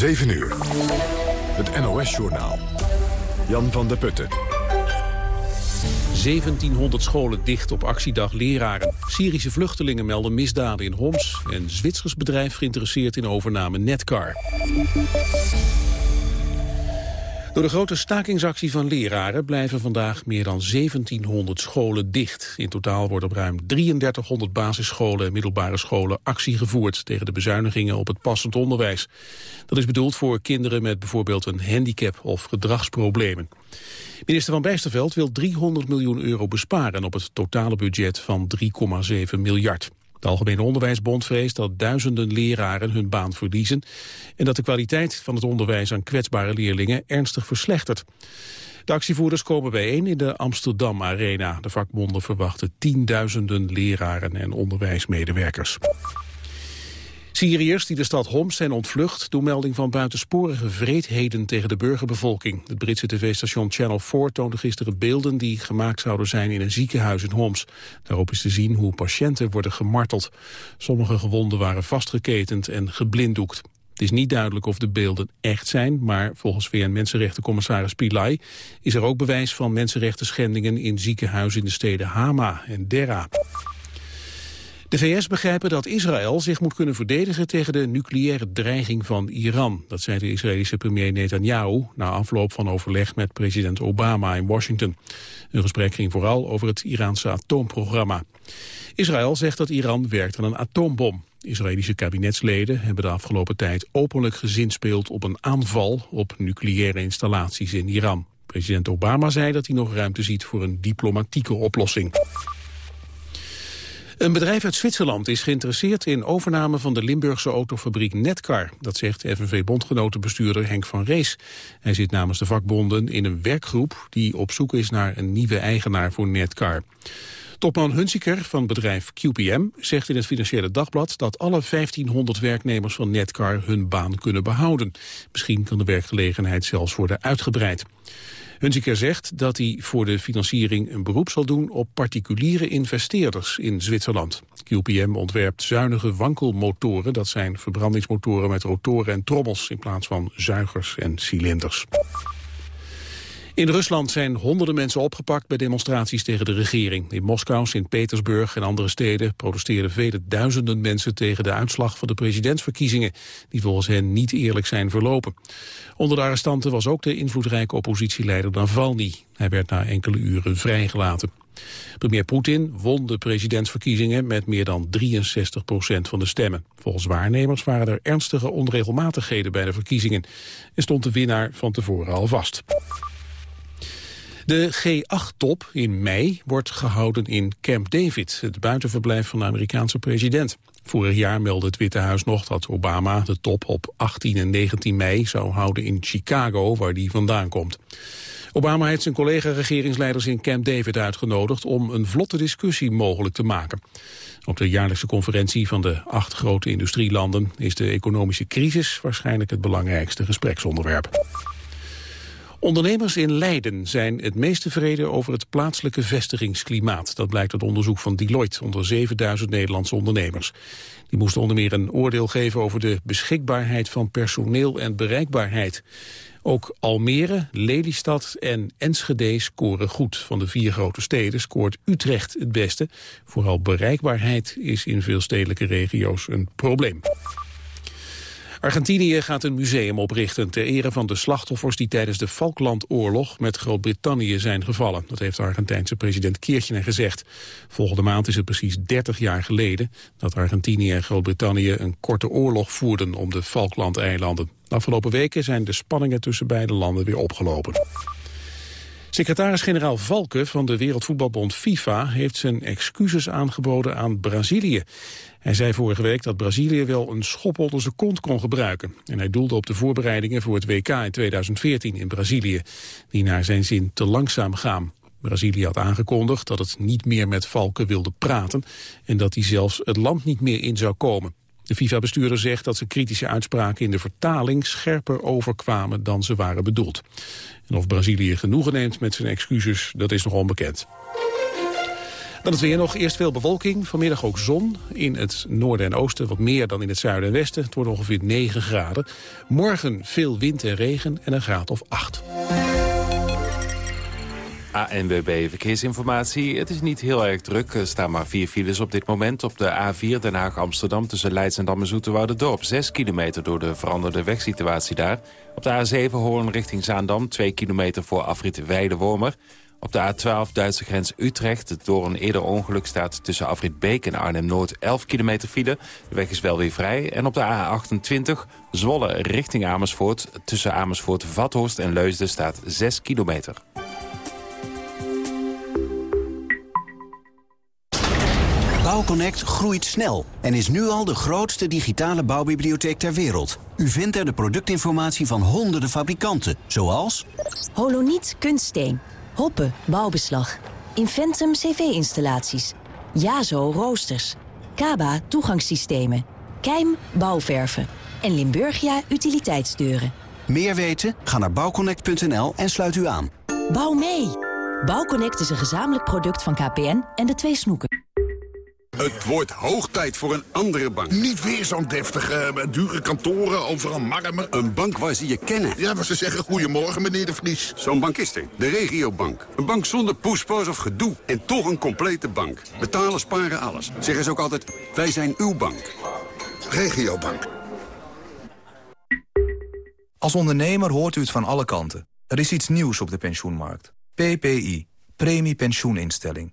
7 uur. Het NOS-journaal. Jan van der Putten. 1700 scholen dicht op actiedag leraren. Syrische vluchtelingen melden misdaden in Homs. En Zwitsers bedrijf geïnteresseerd in overname Netcar. Door de grote stakingsactie van leraren blijven vandaag meer dan 1700 scholen dicht. In totaal wordt op ruim 3300 basisscholen en middelbare scholen actie gevoerd tegen de bezuinigingen op het passend onderwijs. Dat is bedoeld voor kinderen met bijvoorbeeld een handicap of gedragsproblemen. Minister Van Bijsterveld wil 300 miljoen euro besparen op het totale budget van 3,7 miljard. De Algemene Onderwijsbond vreest dat duizenden leraren hun baan verliezen en dat de kwaliteit van het onderwijs aan kwetsbare leerlingen ernstig verslechtert. De actievoerders komen bijeen in de Amsterdam Arena. De vakbonden verwachten tienduizenden leraren en onderwijsmedewerkers. Syriërs die de stad Homs zijn ontvlucht doen melding van buitensporige vreedheden tegen de burgerbevolking. Het Britse tv-station Channel 4 toonde gisteren beelden die gemaakt zouden zijn in een ziekenhuis in Homs. Daarop is te zien hoe patiënten worden gemarteld. Sommige gewonden waren vastgeketend en geblinddoekt. Het is niet duidelijk of de beelden echt zijn, maar volgens VN-mensenrechtencommissaris Pillay is er ook bewijs van mensenrechten schendingen in ziekenhuizen in de steden Hama en Dera. De VS begrijpen dat Israël zich moet kunnen verdedigen tegen de nucleaire dreiging van Iran. Dat zei de Israëlische premier Netanyahu na afloop van overleg met president Obama in Washington. Een gesprek ging vooral over het Iraanse atoomprogramma. Israël zegt dat Iran werkt aan een atoombom. Israëlische kabinetsleden hebben de afgelopen tijd openlijk gezinspeeld op een aanval op nucleaire installaties in Iran. President Obama zei dat hij nog ruimte ziet voor een diplomatieke oplossing. Een bedrijf uit Zwitserland is geïnteresseerd in overname van de Limburgse autofabriek Netcar. Dat zegt FNV-bondgenotenbestuurder Henk van Rees. Hij zit namens de vakbonden in een werkgroep die op zoek is naar een nieuwe eigenaar voor Netcar. Topman Hunziker van bedrijf QPM zegt in het Financiële Dagblad dat alle 1500 werknemers van Netcar hun baan kunnen behouden. Misschien kan de werkgelegenheid zelfs worden uitgebreid. Hunziker zegt dat hij voor de financiering een beroep zal doen op particuliere investeerders in Zwitserland. QPM ontwerpt zuinige wankelmotoren, dat zijn verbrandingsmotoren met rotoren en trommels in plaats van zuigers en cilinders. In Rusland zijn honderden mensen opgepakt bij demonstraties tegen de regering. In Moskou, Sint-Petersburg en andere steden protesteerden vele duizenden mensen tegen de uitslag van de presidentsverkiezingen, die volgens hen niet eerlijk zijn verlopen. Onder de arrestanten was ook de invloedrijke oppositieleider Navalny. Hij werd na enkele uren vrijgelaten. Premier Poetin won de presidentsverkiezingen met meer dan 63 procent van de stemmen. Volgens waarnemers waren er ernstige onregelmatigheden bij de verkiezingen en stond de winnaar van tevoren al vast. De G8-top in mei wordt gehouden in Camp David, het buitenverblijf van de Amerikaanse president. Vorig jaar meldde het Witte Huis nog dat Obama de top op 18 en 19 mei zou houden in Chicago, waar die vandaan komt. Obama heeft zijn collega-regeringsleiders in Camp David uitgenodigd om een vlotte discussie mogelijk te maken. Op de jaarlijkse conferentie van de acht grote industrielanden is de economische crisis waarschijnlijk het belangrijkste gespreksonderwerp. Ondernemers in Leiden zijn het meest tevreden over het plaatselijke vestigingsklimaat. Dat blijkt uit onderzoek van Deloitte onder 7000 Nederlandse ondernemers. Die moesten onder meer een oordeel geven over de beschikbaarheid van personeel en bereikbaarheid. Ook Almere, Lelystad en Enschede scoren goed. Van de vier grote steden scoort Utrecht het beste. Vooral bereikbaarheid is in veel stedelijke regio's een probleem. Argentinië gaat een museum oprichten ter ere van de slachtoffers die tijdens de Falklandoorlog met Groot-Brittannië zijn gevallen. Dat heeft Argentijnse president Kirchner gezegd. Volgende maand is het precies 30 jaar geleden dat Argentinië en Groot-Brittannië een korte oorlog voerden om de Falklandeilanden. De afgelopen weken zijn de spanningen tussen beide landen weer opgelopen. Secretaris-generaal Valken van de Wereldvoetbalbond FIFA heeft zijn excuses aangeboden aan Brazilië. Hij zei vorige week dat Brazilië wel een schop onder zijn kont kon gebruiken. En hij doelde op de voorbereidingen voor het WK in 2014 in Brazilië, die naar zijn zin te langzaam gaan. Brazilië had aangekondigd dat het niet meer met Valken wilde praten en dat hij zelfs het land niet meer in zou komen. De FIFA-bestuurder zegt dat zijn kritische uitspraken in de vertaling scherper overkwamen dan ze waren bedoeld. En of Brazilië genoegen neemt met zijn excuses, dat is nog onbekend. Dan het weer nog. Eerst veel bewolking. Vanmiddag ook zon. In het noorden en oosten wat meer dan in het zuiden en westen. Het wordt ongeveer 9 graden. Morgen veel wind en regen en een graad of 8. ANWB Verkeersinformatie. Het is niet heel erg druk. Er staan maar vier files op dit moment. Op de A4 Den Haag-Amsterdam tussen Leidschendam en Dorp. Zes kilometer door de veranderde wegsituatie daar. Op de A7 Hoorn richting Zaandam. Twee kilometer voor afrit Weidewormer. Op de A12 Duitse grens Utrecht. Door een eerder ongeluk staat tussen afrit Beek en Arnhem-Noord 11 kilometer file. De weg is wel weer vrij. En op de A28 Zwolle richting Amersfoort. Tussen Amersfoort, Vathorst en Leusden staat 6 kilometer. Bouwconnect groeit snel en is nu al de grootste digitale bouwbibliotheek ter wereld. U vindt er de productinformatie van honderden fabrikanten, zoals... Holoniet Kunststeen, Hoppe Bouwbeslag, Inventum CV-installaties, Jazo Roosters, Kaba Toegangssystemen, Keim Bouwverven en Limburgia Utiliteitsdeuren. Meer weten? Ga naar bouwconnect.nl en sluit u aan. Bouw mee! Bouwconnect is een gezamenlijk product van KPN en de twee snoeken. Het wordt hoog tijd voor een andere bank. Niet weer zo'n deftige, dure kantoren, overal marmer. Een bank waar ze je kennen. Ja, waar ze zeggen goedemorgen, meneer de Vries. Zo'n bank is er. De regiobank. Een bank zonder poespas of gedoe. En toch een complete bank. Betalen, sparen, alles. Zeggen ze ook altijd, wij zijn uw bank. Regiobank. Als ondernemer hoort u het van alle kanten. Er is iets nieuws op de pensioenmarkt. PPI. Premie Pensioeninstelling.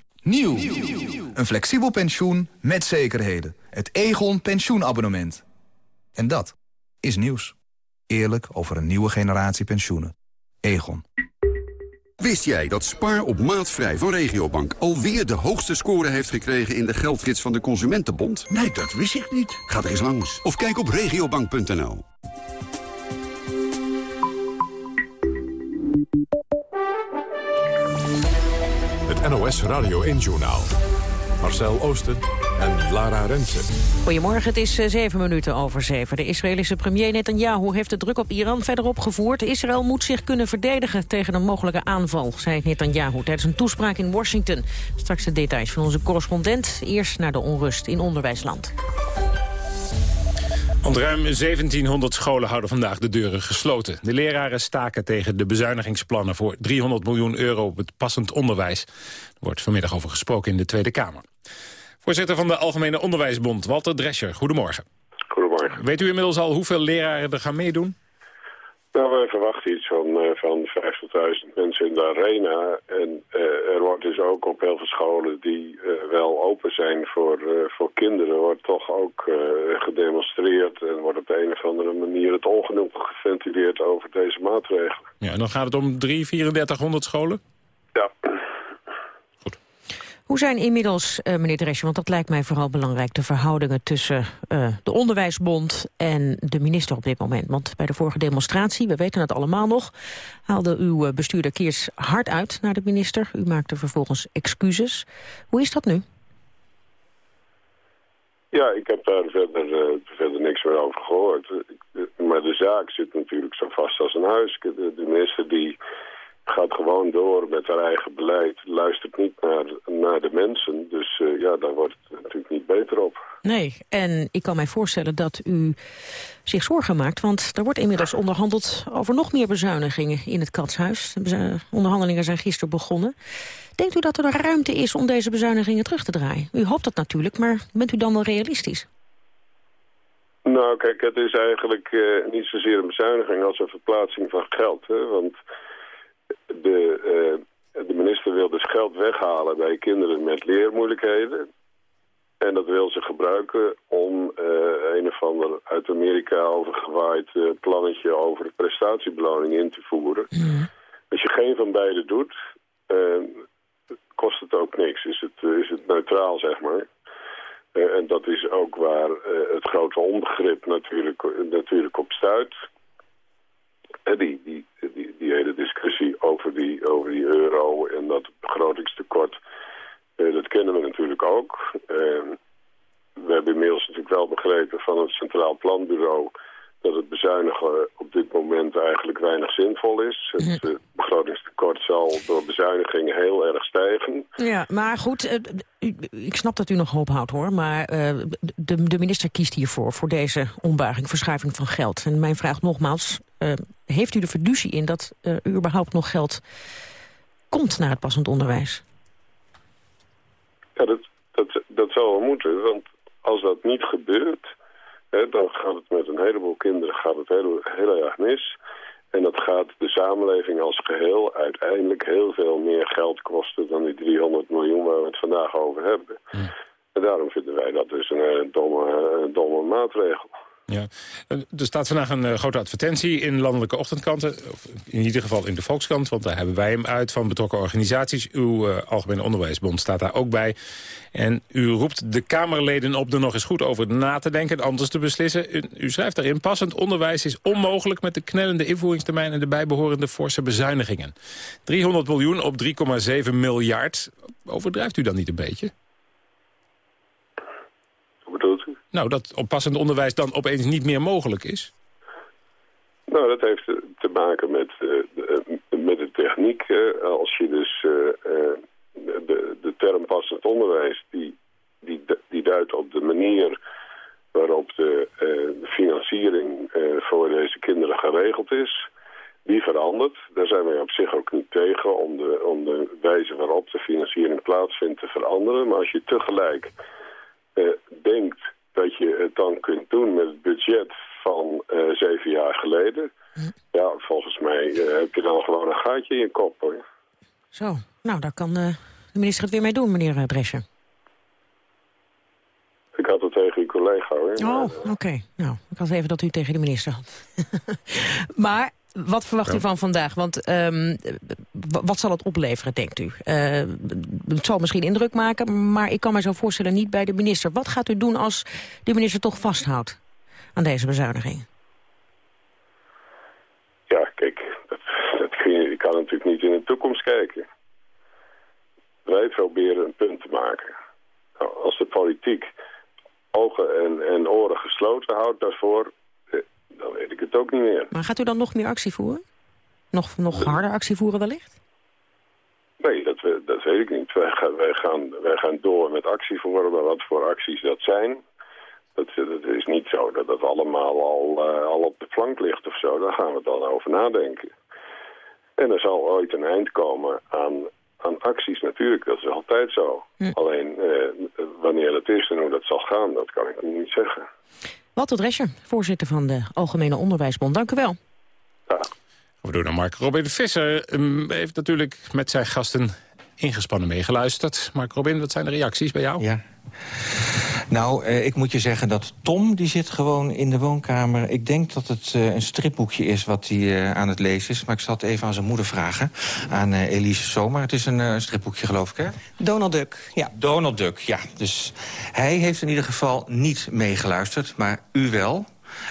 Nieuw. Een flexibel pensioen met zekerheden. Het Egon pensioenabonnement. En dat is nieuws. Eerlijk over een nieuwe generatie pensioenen. Egon. Wist jij dat Spaar op maatvrij van Regiobank alweer de hoogste score heeft gekregen in de geldgids van de Consumentenbond? Nee, dat wist ik niet. Ga er eens langs. Of kijk op regiobank.nl. NOS Radio 1-journaal. Marcel Oosten en Lara Rensen. Goedemorgen, het is eh, zeven minuten over zeven. De Israëlische premier Netanyahu heeft de druk op Iran verder opgevoerd. Israël moet zich kunnen verdedigen tegen een mogelijke aanval, zei Netanyahu tijdens een toespraak in Washington. Straks de details van onze correspondent. Eerst naar de onrust in onderwijsland. Want ruim 1700 scholen houden vandaag de deuren gesloten. De leraren staken tegen de bezuinigingsplannen voor 300 miljoen euro op het passend onderwijs. Er wordt vanmiddag over gesproken in de Tweede Kamer. Voorzitter van de Algemene Onderwijsbond, Walter Drescher, goedemorgen. Goedemorgen. Weet u inmiddels al hoeveel leraren er gaan meedoen? Nou, wij verwachten iets van, uh, van 50.000 mensen in de arena. En uh, er wordt dus ook op heel veel scholen die uh, wel open zijn voor, voor kinderen... wordt toch ook gedemonstreerd en wordt op de een of andere manier het ongenoeg geventileerd over deze maatregelen. Ja, en dan gaat het om 3, 3400 scholen? Ja. Hoe zijn inmiddels, uh, meneer Dresje, want dat lijkt mij vooral belangrijk... de verhoudingen tussen uh, de Onderwijsbond en de minister op dit moment? Want bij de vorige demonstratie, we weten het allemaal nog... haalde uw uh, bestuurder Kiers hard uit naar de minister. U maakte vervolgens excuses. Hoe is dat nu? Ja, ik heb daar verder, verder niks meer over gehoord. Maar de zaak zit natuurlijk zo vast als een huis. De, de minister die gaat gewoon door met haar eigen beleid. Luistert niet naar, naar de mensen. Dus uh, ja, daar wordt het natuurlijk niet beter op. Nee, en ik kan mij voorstellen dat u zich zorgen maakt. Want er wordt inmiddels onderhandeld over nog meer bezuinigingen in het katshuis. De onderhandelingen zijn gisteren begonnen. Denkt u dat er ruimte is om deze bezuinigingen terug te draaien? U hoopt dat natuurlijk, maar bent u dan wel realistisch? Nou, kijk, het is eigenlijk uh, niet zozeer een bezuiniging als een verplaatsing van geld. Hè? Want de, uh, de minister wil dus geld weghalen bij kinderen met leermoeilijkheden. En dat wil ze gebruiken om uh, een of ander uit Amerika overgewaaid uh, plannetje over de prestatiebeloning in te voeren. Mm. Als je geen van beide doet, kost het ook niks. Is het, is het neutraal, zeg maar. en dat is ook waar het grote onbegrip natuurlijk, natuurlijk op stuit. Die, die, die, die hele discussie over die, over die euro en dat begrotingstekort, dat kennen we natuurlijk ook. we hebben inmiddels natuurlijk wel begrepen van het Centraal Planbureau dat het bezuinigen op dit moment eigenlijk weinig zinvol is. Het uh, begrotingstekort zal door bezuinigingen heel erg stijgen. Ja, maar goed, uh, ik snap dat u nog hoop houdt hoor, maar uh, de, de, minister kiest hiervoor, voor deze ombuiging, verschuiving van geld. En mijn vraag nogmaals, heeft u de fiducie in dat er überhaupt nog geld komt naar het passend onderwijs? Ja, dat, dat, dat zou wel moeten, want als dat niet gebeurt dan gaat het met een heleboel kinderen gaat het heel, heel erg mis. En dat gaat de samenleving als geheel uiteindelijk heel veel meer geld kosten dan die 300 miljoen waar we het vandaag over hebben. En daarom vinden wij dat dus een, een domme, een domme maatregel. Ja. Er staat vandaag een uh, grote advertentie in landelijke ochtendkanten. Of in ieder geval in de Volkskrant, want daar hebben wij hem uit van betrokken organisaties. Uw uh, Algemene Onderwijsbond staat daar ook bij. En u roept de Kamerleden op er nog eens goed over na te denken en anders te beslissen. U, u schrijft daarin, passend onderwijs is onmogelijk met de knellende invoeringstermijn en de bijbehorende forse bezuinigingen. 300 miljoen op 3,7 miljard. Overdrijft u dan niet een beetje? Nou, dat oppassend onderwijs dan opeens niet meer mogelijk is? Nou, dat heeft te maken met, uh, met de techniek. Uh, als je dus de, de term passend onderwijs, die, die, die duidt op de manier waarop de, de financiering voor deze kinderen geregeld is, die verandert. Daar zijn wij op zich ook niet tegen om de, om de wijze waarop de financiering plaatsvindt te veranderen. Maar als je tegelijk denkt dat je het dan kunt doen met het budget van uh, zeven jaar geleden. Hm. Ja, volgens mij uh, heb je dan gewoon een gaatje in je kop. Hoor. Zo, nou daar kan uh, de minister het weer mee doen, meneer Drescher. Ik had het tegen uw collega hoor. Oh, oké. Nou, ik had even dat u tegen de minister had. maar wat verwacht u van vandaag? Want um, wat zal het opleveren, denkt u? Uh, het zal misschien indruk maken, maar ik kan me zo voorstellen niet bij de minister. Wat gaat u doen als de minister toch vasthoudt aan deze bezuiniging? Ja, kijk, dat, dat kan natuurlijk niet in de toekomst kijken. Wij proberen een punt te maken. Nou, als de politiek ogen en, en oren gesloten houdt daarvoor dan weet ik het ook niet meer. Maar gaat u dan nog meer actie voeren? Nog, nog harder actie voeren wellicht? Nee, dat, dat weet ik niet. Wij gaan, wij, gaan, wij gaan door met actie voeren, maar wat voor acties dat zijn... Dat, dat is niet zo dat dat allemaal al, uh, al op de flank ligt of zo. Daar gaan we dan over nadenken. En er zal ooit een eind komen aan, aan acties natuurlijk. Dat is altijd zo. Hm. Alleen uh, wanneer het is en hoe dat zal gaan, dat kan ik niet zeggen. Walter Drescher, voorzitter van de Algemene Onderwijsbond. Dank u wel. Ja. We doen naar Mark Robin Visser. Um, heeft natuurlijk met zijn gasten ingespannen meegeluisterd. Mark Robin, wat zijn de reacties bij jou? Ja. Nou, eh, ik moet je zeggen dat Tom, die zit gewoon in de woonkamer. Ik denk dat het eh, een stripboekje is wat hij uh, aan het lezen is. Maar ik zal het even aan zijn moeder vragen. Aan Elise Zomer. Het is een stripboekje, geloof ik, hè? Donald Duck, ja. Donald Duck, ja. Dus hij heeft in ieder geval niet meegeluisterd. Maar u wel.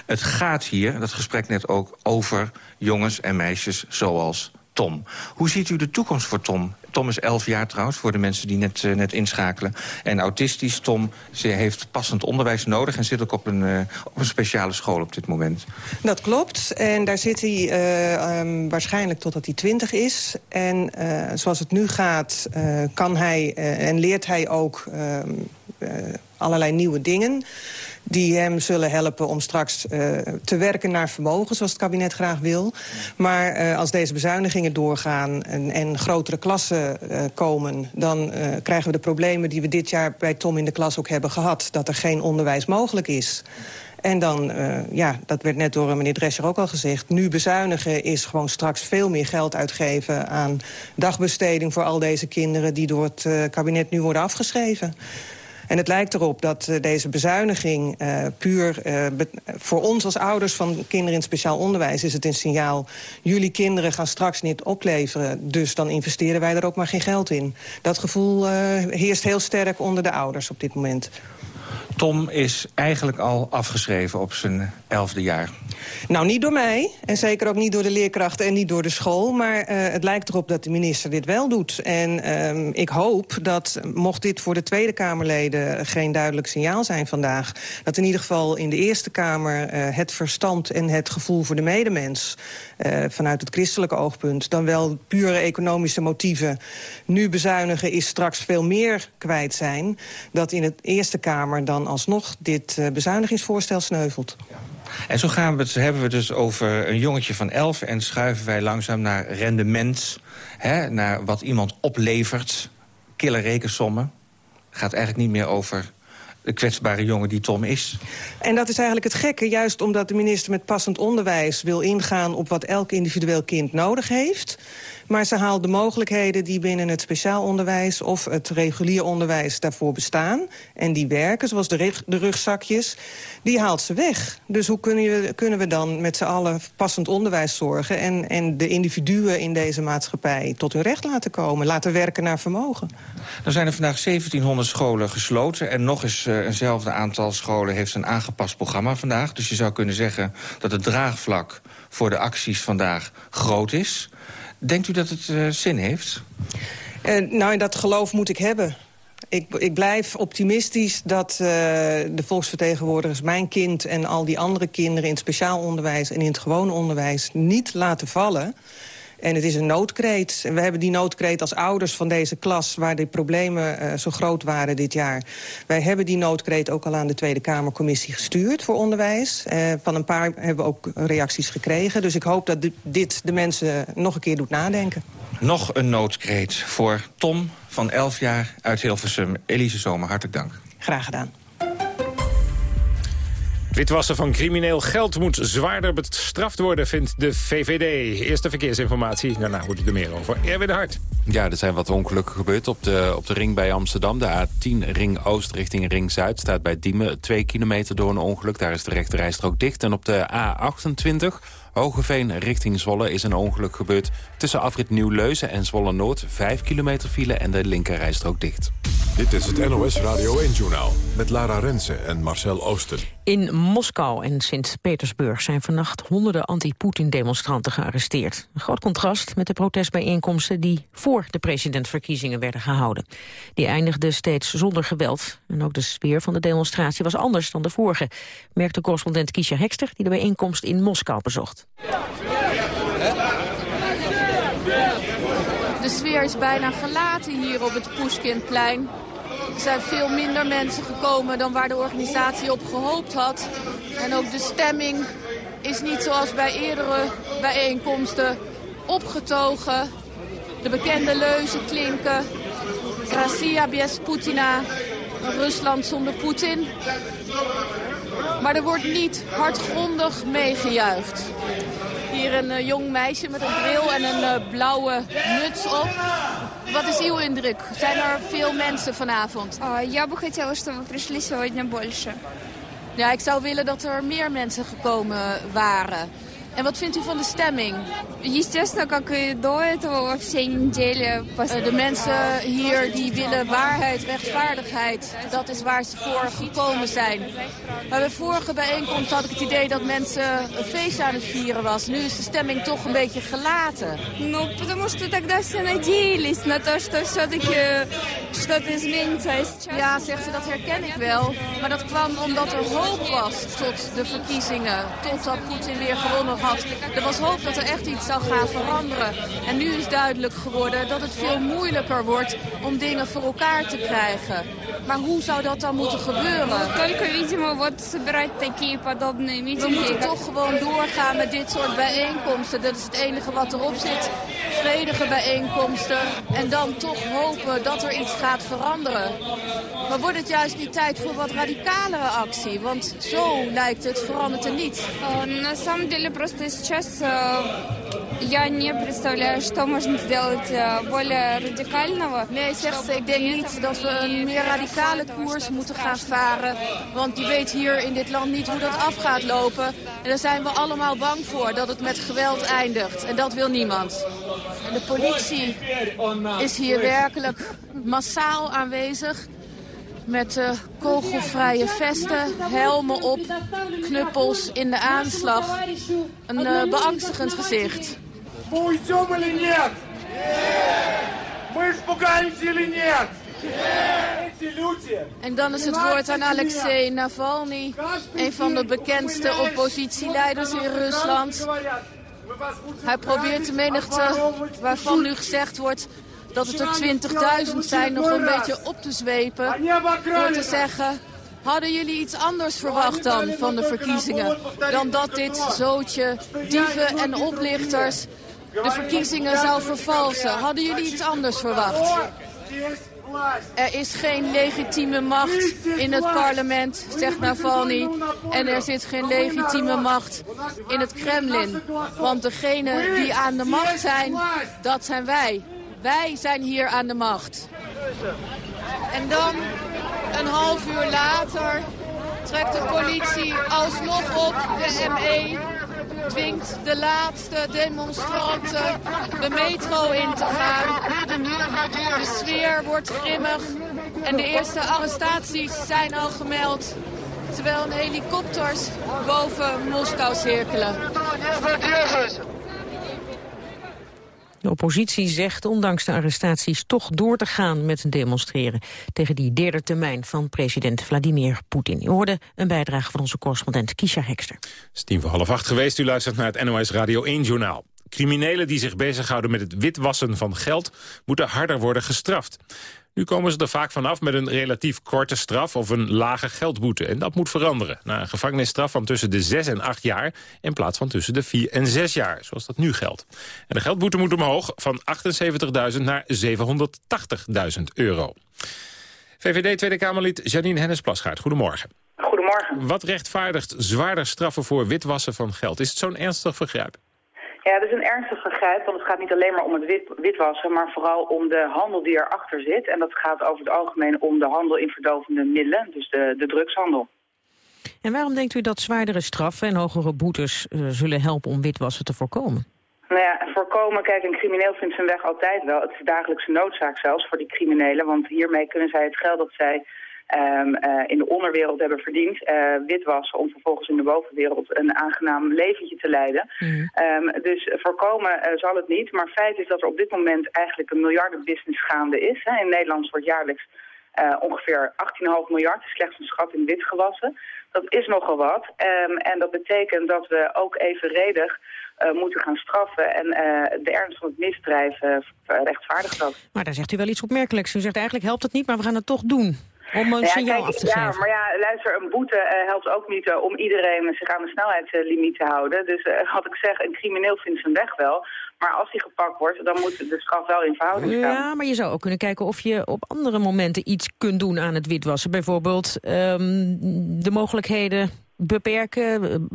Het gaat hier, dat gesprek net ook, over jongens en meisjes zoals Tom. Hoe ziet u de toekomst voor Tom? Tom is 11 jaar trouwens, voor de mensen die net, uh, net inschakelen. En autistisch, Tom ze heeft passend onderwijs nodig... en zit ook op een, uh, op een speciale school op dit moment. Dat klopt. En daar zit hij uh, um, waarschijnlijk totdat hij 20 is. En zoals het nu gaat, kan hij en leert hij ook ehm, allerlei nieuwe dingen die hem zullen helpen om straks uh, te werken naar vermogen... zoals het kabinet graag wil. Maar uh, als deze bezuinigingen doorgaan en, en grotere klassen uh, komen... dan krijgen we de problemen die we dit jaar bij Tom in de klas ook hebben gehad... dat er geen onderwijs mogelijk is. En dan, ja, dat werd net door meneer Drescher ook al gezegd... nu bezuinigen is gewoon straks veel meer geld uitgeven... aan dagbesteding voor al deze kinderen... die door het kabinet nu worden afgeschreven. En het lijkt erop dat uh, deze bezuiniging uh, puur... Uh, voor ons als ouders van kinderen in speciaal onderwijs is het een signaal... jullie kinderen gaan straks niet opleveren, dus dan investeren wij er ook maar geen geld in. Dat gevoel heerst heel sterk onder de ouders op dit moment. Tom is eigenlijk al afgeschreven op zijn elfde jaar. Nou, niet door mij. En zeker ook niet door de leerkrachten en niet door de school. Maar uh, het lijkt erop dat de minister dit wel doet. En uh, ik hoop dat, mocht dit voor de Tweede Kamerleden... geen duidelijk signaal zijn vandaag... dat in ieder geval in de Eerste Kamer uh, het verstand en het gevoel voor de medemens... vanuit het christelijke oogpunt, dan wel pure economische motieven... nu bezuinigen is straks veel meer kwijt zijn... dat in de Eerste Kamer dan alsnog dit bezuinigingsvoorstel sneuvelt. En zo gaan we het, hebben we het dus over een jongetje van elf... en schuiven wij langzaam naar rendement, hè, naar wat iemand oplevert. Kille rekensommen. Gaat eigenlijk niet meer over de kwetsbare jongen die Tom is. En dat is eigenlijk het gekke, juist omdat de minister met passend onderwijs... wil ingaan op wat elk individueel kind nodig heeft... Maar ze haalt de mogelijkheden die binnen het speciaal onderwijs... of het regulier onderwijs daarvoor bestaan en die werken, zoals de, de rugzakjes... die haalt ze weg. Dus hoe kunnen, kunnen we dan met z'n allen passend onderwijs zorgen... En, en de individuen in deze maatschappij tot hun recht laten komen... laten werken naar vermogen? Er zijn er vandaag 1700 scholen gesloten... en nog eens uh, eenzelfde aantal scholen heeft een aangepast programma vandaag. Dus je zou kunnen zeggen dat het draagvlak voor de acties vandaag groot is... Denkt u dat het uh, zin heeft? Uh, nou, dat geloof moet ik hebben. Ik, ik blijf optimistisch dat uh, de volksvertegenwoordigers mijn kind... en al die andere kinderen in het speciaal onderwijs en in het gewone onderwijs... niet laten vallen. En het is een noodkreet. En we hebben die noodkreet als ouders van deze klas... waar de problemen uh, zo groot waren dit jaar. Wij hebben die noodkreet ook al aan de Tweede Kamercommissie gestuurd voor onderwijs. Uh, van een paar hebben we ook reacties gekregen. Dus ik hoop dat dit de mensen nog een keer doet nadenken. Nog een noodkreet voor Tom van 11 jaar uit Hilversum. Elise Zomer, hartelijk dank. Graag gedaan. Witwassen van crimineel geld moet zwaarder bestraft worden, vindt de VVD. Eerste verkeersinformatie, daarna hoort u er meer over. Erwin Hart. Ja, er zijn wat ongelukken gebeurd op de, op de ring bij Amsterdam. De A10 ring Oost richting ring Zuid staat bij Diemen twee kilometer door een ongeluk. Daar is de rechterrijstrook dicht. En op de A28 Hogeveen richting Zwolle is een ongeluk gebeurd. Tussen afrit Nieuw-Leuzen en Zwolle-Noord 5 kilometer file en de linkerrijstrook dicht. Dit is het NOS Radio 1-journaal met Lara Rensen en Marcel Oosten. In Moskou en Sint-Petersburg zijn vannacht honderden anti-Poetin-demonstranten gearresteerd. Een groot contrast met de protestbijeenkomsten die voor de presidentsverkiezingen werden gehouden. Die eindigden steeds zonder geweld. En ook de sfeer van de demonstratie was anders dan de vorige, merkte correspondent Kiesja Hekster die de bijeenkomst in Moskou bezocht. De sfeer is bijna gelaten hier op het Pushkinplein. Er zijn veel minder mensen gekomen dan waar de organisatie op gehoopt had. En ook de stemming is niet zoals bij eerdere bijeenkomsten opgetogen. De bekende leuzen klinken. Gracia Bies Putina. Rusland zonder Poetin. Maar er wordt niet hardgrondig meegejuicht. Hier een uh, jong meisje met een bril en een uh, blauwe muts op. Wat is uw indruk? Zijn er veel mensen vanavond? Uh, я бы хотела, чтобы пришли сегодня больше. Ja, ik zou willen dat er meer mensen gekomen waren. En wat vindt u van de stemming? Естественно, как и до этого, во всей неделе. De mensen hier die willen waarheid, rechtvaardigheid. Dat is waar ze voor gekomen zijn. Bij de vorige bijeenkomst had ik het idee dat mensen een feest aan het vieren was. Nu is de stemming toch een beetje gelaten. Ну, потому что тогда все надеялись на то, что все-таки что-то изменится. Ja, zegt ze, dat herken ik wel. Maar dat kwam omdat er hoop was tot de verkiezingen. Totdat Poetin weer gewonnen er was hoop dat er echt iets zou gaan veranderen. En nu is duidelijk geworden dat het veel moeilijker wordt om dingen voor elkaar te krijgen. Maar hoe zou dat dan moeten gebeuren? We moeten toch gewoon doorgaan met dit soort bijeenkomsten. Dat is het enige wat erop zit. Vredige bijeenkomsten. En dan toch hopen dat er iets gaat veranderen. Maar wordt het juist niet tijd voor wat radicalere actie? Want zo lijkt het, verandert er niet. На самом деле просто сейчас я не представляю, что можно сделать более радикального. Nee, zegt ze, ik denk niet dat we een meer radicale koers moeten gaan varen. Want je weet hier in dit land niet hoe dat af gaat lopen. En daar zijn we allemaal bang voor, dat het met geweld eindigt. En dat wil niemand. En de politie is hier werkelijk massaal aanwezig. met uh, kogelvrije vesten, helmen op, knuppels in de aanslag. Een uh, beangstigend gezicht. En dan is het woord aan Alexei Navalny, een van de bekendste oppositieleiders in Rusland. Hij probeert de menigte waarvan nu gezegd wordt dat het er 20.000 zijn nog een beetje op te zwepen. Door te zeggen, hadden jullie iets anders verwacht dan van de verkiezingen? Dan dat dit zootje dieven en oplichters de verkiezingen zou vervalsen. Hadden jullie iets anders verwacht? Er is geen legitieme macht in het parlement, zegt Navalny. En er zit geen legitieme macht in het Kremlin. Want degenen die aan de macht zijn, dat zijn wij. Wij zijn hier aan de macht. En dan, een half uur later, trekt de politie alsnog op de ME dwingt de laatste demonstranten de metro in te gaan. De sfeer wordt grimmig en de eerste arrestaties zijn al gemeld. Terwijl een helikopters boven Moskou cirkelen. De oppositie zegt ondanks de arrestaties toch door te gaan met demonstreren tegen die derde termijn van president Vladimir Poetin. U hoorde een bijdrage van onze correspondent Kisha Hekster. Het is tien voor half acht geweest. U luistert naar het NOS Radio 1 journaal. Criminelen die zich bezighouden met het witwassen van geld moeten harder worden gestraft. Nu komen ze er vaak vanaf met een relatief korte straf of een lage geldboete. En dat moet veranderen. Na een gevangenisstraf van tussen de 6 en 8 jaar... in plaats van tussen de 4 en 6 jaar, zoals dat nu geldt. En de geldboete moet omhoog van 78.000 naar 780.000 euro. VVD Tweede Kamerlid Janine Hennis-Plasgaard, goedemorgen. Goedemorgen. Wat rechtvaardigt zwaarder straffen voor witwassen van geld? Is het zo'n ernstig vergrijp? Ja, het is een ernstig vergrijp, want gaat niet alleen maar om het wit, witwassen, maar vooral om de handel die erachter zit. En dat gaat over het algemeen om de handel in verdovende middelen, dus de, de drugshandel. En waarom denkt u dat zwaardere straffen en hogere boetes uh, zullen helpen om witwassen te voorkomen? Nou ja, voorkomen, kijk, een crimineel vindt zijn weg altijd wel. Het is dagelijkse noodzaak zelfs voor die criminelen, want hiermee kunnen zij het geld dat zij um, uh, in de onderwereld hebben verdiend. Uh, witwassen om vervolgens in de bovenwereld een aangenaam leventje te leiden. Mm. Um, dus voorkomen uh, zal het niet. Maar feit is dat er op dit moment eigenlijk een miljardenbusiness gaande is. Hè. In Nederland wordt jaarlijks ongeveer 18,5 miljard, slechts een schat in witgewassen. Dat is nogal wat. Um, en dat betekent dat we ook evenredig uh, moeten gaan straffen. En uh, de ernst van het misdrijf rechtvaardigt dat. Maar daar zegt u wel iets opmerkelijks. U zegt eigenlijk helpt het niet, maar we gaan het toch doen. Om een ja, signaal kijk, af te ja, geven. maar ja, luister, een boete uh, helpt ook niet uh, om iedereen zich aan de snelheidslimiet te houden. Dus wat ik zeg, een crimineel vindt zijn weg wel. Maar als hij gepakt wordt, dan moet de straf wel in verhouding staan. Ja, maar je zou ook kunnen kijken of je op andere momenten iets kunt doen aan het witwassen. Bijvoorbeeld um, de mogelijkheden beperken,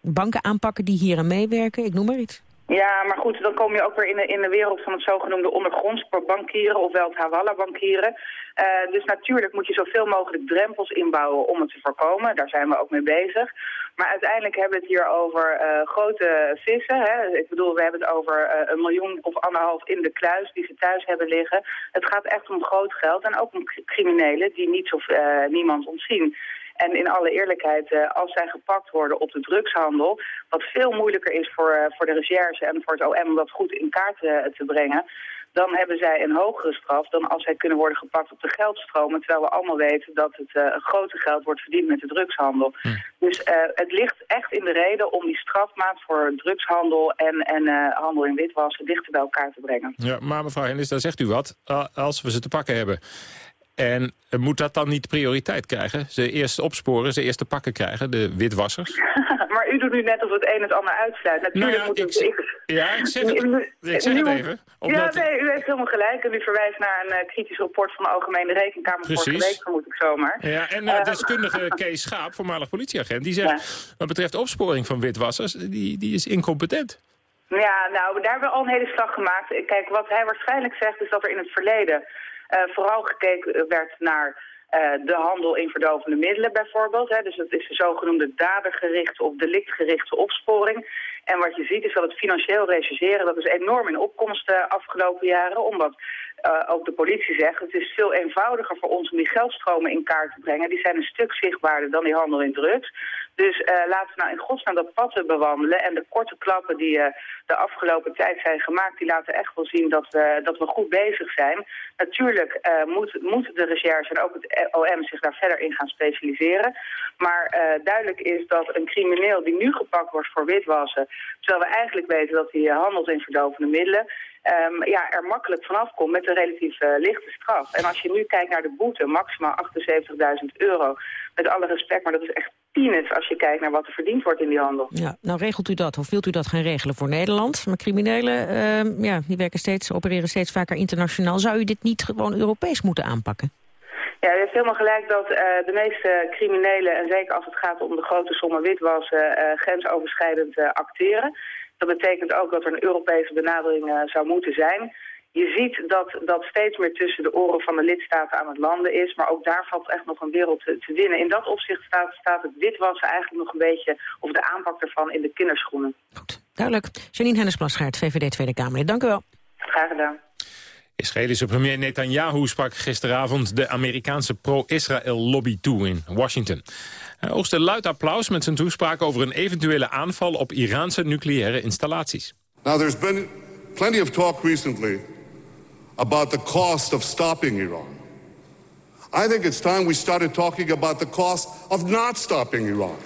banken aanpakken die hier aan meewerken, ik noem maar iets. Ja, maar goed, dan kom je ook weer in de, in de wereld van het zogenoemde ondergronds bankieren, ofwel het Hawala-bankieren. Uh, dus natuurlijk moet je zoveel mogelijk drempels inbouwen om het te voorkomen. Daar zijn we ook mee bezig. Maar uiteindelijk hebben we het hier over uh, grote vissen. Hè. Ik bedoel, we hebben het over uh, een miljoen of anderhalf in de kluis die ze thuis hebben liggen. Het gaat echt om groot geld en ook om criminelen die niets of niemand ontzien. En in alle eerlijkheid, uh, als zij gepakt worden op de drugshandel... wat veel moeilijker is voor, uh, voor de recherche en voor het OM om dat goed in kaart uh, te brengen... dan hebben zij een hogere straf dan als zij kunnen worden gepakt op de geldstromen... terwijl we allemaal weten dat het grote geld wordt verdiend met de drugshandel. Hm. Dus het ligt echt in de reden om die strafmaat voor drugshandel en, en handel in witwassen... dichter bij elkaar te brengen. Ja, maar mevrouw Hennis, daar zegt u wat. als we ze te pakken hebben... En moet dat dan niet prioriteit krijgen? Ze eerst opsporen, ze eerst te pakken krijgen, de witwassers? maar u doet nu net of het een het ander uitsluit. Natuurlijk nou ja, moet ik, het... Ja, ik zeg het, ik zeg het even. Ja, nee, u heeft helemaal gelijk. En u verwijst naar een uh, kritisch rapport van de Algemene Rekenkamer Precies. vorige week, vermoed ik zomaar. Ja, en uh, uh, deskundige Kees Schaap, voormalig politieagent, die zegt... Ja. wat betreft opsporing van witwassers, die, die is incompetent. Ja, nou, daar hebben we al een hele slag gemaakt. Kijk, wat hij waarschijnlijk zegt is dat er in het verleden... Uh, vooral gekeken werd naar uh, de handel in verdovende middelen bijvoorbeeld. Hè. Dus dat is de zogenoemde dadergerichte of delictgerichte opsporing. En wat je ziet is dat het financieel rechercheren, dat is enorm in opkomst de afgelopen jaren. Omdat ook de politie zegt, het is veel eenvoudiger voor ons om die geldstromen in kaart te brengen. Die zijn een stuk zichtbaarder dan die handel in drugs. Dus uh, laten we nou in godsnaam dat pad bewandelen. En de korte klappen die uh, de afgelopen tijd zijn gemaakt... die laten echt wel zien dat we, dat we goed bezig zijn. Natuurlijk uh, moet, de recherche en ook het OM zich daar verder in gaan specialiseren. Maar duidelijk is dat een crimineel die nu gepakt wordt voor witwassen... terwijl we eigenlijk weten dat hij handelt in verdovende middelen um, ja, er makkelijk vanaf komt met een relatief lichte straf. En als je nu kijkt naar de boete, maximaal 78.000 euro, met alle respect, maar dat is echt peanuts als je kijkt naar wat er verdiend wordt in die handel. Ja, nou regelt u dat, of wilt u dat gaan regelen voor Nederland? Maar criminelen, uh, ja, die werken steeds, opereren steeds vaker internationaal. Zou u dit niet gewoon Europees moeten aanpakken? Ja, u heeft helemaal gelijk dat uh, de meeste criminelen, en zeker als het gaat om de grote sommen witwassen, uh, grensoverschrijdend uh, acteren. Dat betekent ook dat er een Europese benadering zou moeten zijn. Je ziet dat dat steeds meer tussen de oren van de lidstaten aan het landen is. Maar ook daar valt echt nog een wereld te, te winnen. In dat opzicht staat, staat het witwassen eigenlijk nog een beetje... of de aanpak ervan in de kinderschoenen. Goed, duidelijk. Janine Hennis-Plasgaard, VVD Tweede Kamer. Dank u wel. Graag gedaan. Israëlische premier Netanyahu sprak gisteravond de Amerikaanse pro-Israël lobby toe in Washington. Hij oogste luid applaus met zijn toespraak over een eventuele aanval op Iraanse nucleaire installaties. Now there's been plenty of talk recently about the cost of stopping Iran. I think it's time we started talking about the cost of not stopping Iran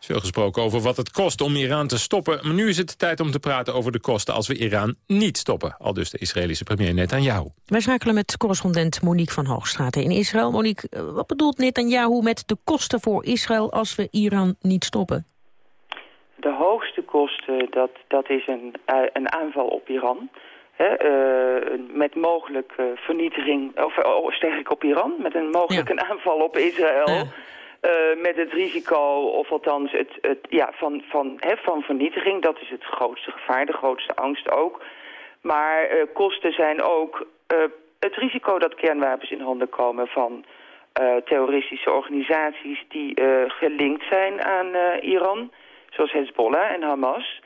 is veel gesproken over wat het kost om Iran te stoppen. Maar nu is het tijd om te praten over de kosten als we Iran niet stoppen. Al dus de Israëlische premier Netanyahu. Wij schakelen met correspondent Monique van Hoogstraten in Israël. Monique, eh, wat bedoelt Netanyahu met de kosten voor Israël als we Iran niet stoppen? De hoogste kosten, dat, dat is een, uh, een aanval op Iran. He, uh, met mogelijk vernietiging, of uh, sterk op Iran, met een mogelijk ja. een aanval op Israël. Ja. Uh, met het risico, of althans het, het, ja, van, van, hè, van vernietiging. Dat is het grootste gevaar, de grootste angst ook. Maar kosten zijn ook het risico dat kernwapens in handen komen van terroristische organisaties die gelinkt zijn aan Iran. Zoals Hezbollah en Hamas.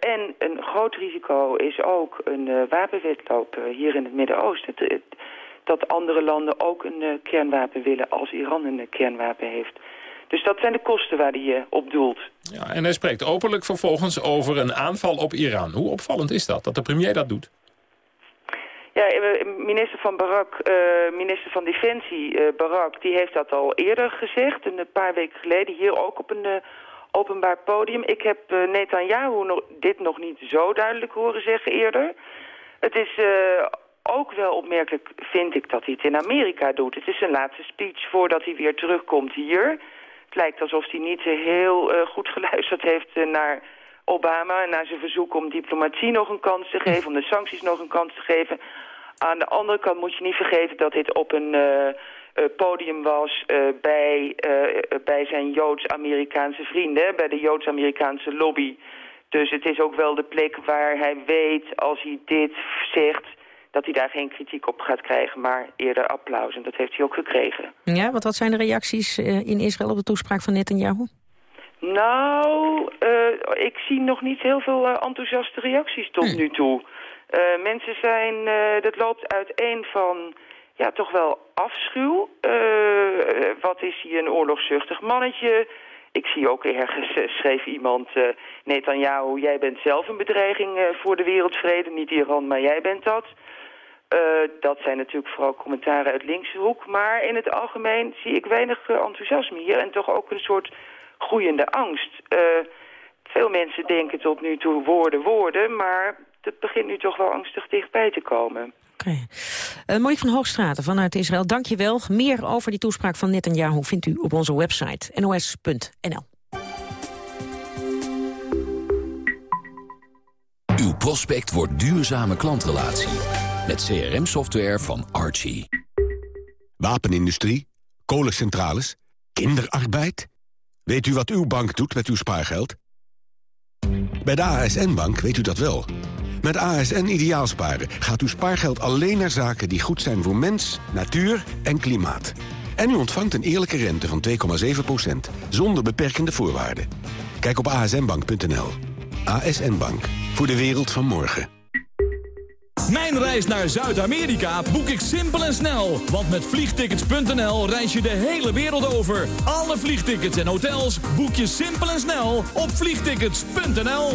En een groot risico is ook een wapenwetloop hier in het Midden-Oosten. Dat andere landen ook een uh, kernwapen willen als Iran een uh, kernwapen heeft. Dus dat zijn de kosten waar hij uh, op doelt. Ja, en hij spreekt openlijk vervolgens over een aanval op Iran. Hoe opvallend is dat, dat de premier dat doet? Ja, minister van Barak, minister van Defensie Barak, die heeft dat al eerder gezegd. Een paar weken geleden, hier ook op een openbaar podium. Ik heb Netanyahu nog, dit nog niet zo duidelijk horen zeggen eerder. Het is ook wel opmerkelijk vind ik dat hij het in Amerika doet. Het is zijn laatste speech voordat hij weer terugkomt hier. Het lijkt alsof hij niet heel uh, goed geluisterd heeft uh, naar Obama... en naar zijn verzoek om diplomatie nog een kans te geven... om de sancties nog een kans te geven. Aan de andere kant moet je niet vergeten dat dit op een uh, podium was... bij, bij zijn Joods-Amerikaanse vrienden, bij de Joods-Amerikaanse lobby... Dus het is ook wel de plek waar hij weet, als hij dit zegt dat hij daar geen kritiek op gaat krijgen, maar eerder applaus. En dat heeft hij ook gekregen. Ja, wat, wat zijn de reacties in Israël op de toespraak van Netanyahu? Nou, uh, ik zie nog niet heel veel uh, enthousiaste reacties tot hm. nu toe. mensen zijn, dat loopt uiteen van, ja, toch wel afschuw. wat is hij een oorlogszuchtig mannetje? Ik zie ook ergens, schreef iemand, uh, Netanyahu, jij bent zelf een bedreiging voor de wereldvrede. Niet Iran, maar jij bent dat. Dat zijn natuurlijk vooral commentaren uit linkse hoek. Maar in het algemeen zie ik weinig enthousiasme hier. En toch ook een soort groeiende angst. Veel mensen denken tot nu toe woorden, woorden. Maar het begint nu toch wel angstig dichtbij te komen. Oké. Okay. Monique van Hoogstraten vanuit Israël, dank je wel. Meer over die toespraak van Netanyahu vindt u op onze website nos.nl. Uw prospect wordt duurzame klantrelatie met CRM-software van Archie. Wapenindustrie, kolencentrales, kinderarbeid. Weet u wat uw bank doet met uw spaargeld? Bij de ASN-bank weet u dat wel. Met ASN Ideaalsparen gaat uw spaargeld alleen naar zaken die goed zijn voor mens, natuur en klimaat. En u ontvangt een eerlijke rente van 2,7%, zonder beperkende voorwaarden. Kijk op asnbank.nl. ASN Bank. Voor de wereld van morgen. Mijn reis naar Zuid-Amerika boek ik simpel en snel. Want met vliegtickets.nl reis je de hele wereld over. Alle vliegtickets en hotels boek je simpel en snel op vliegtickets.nl.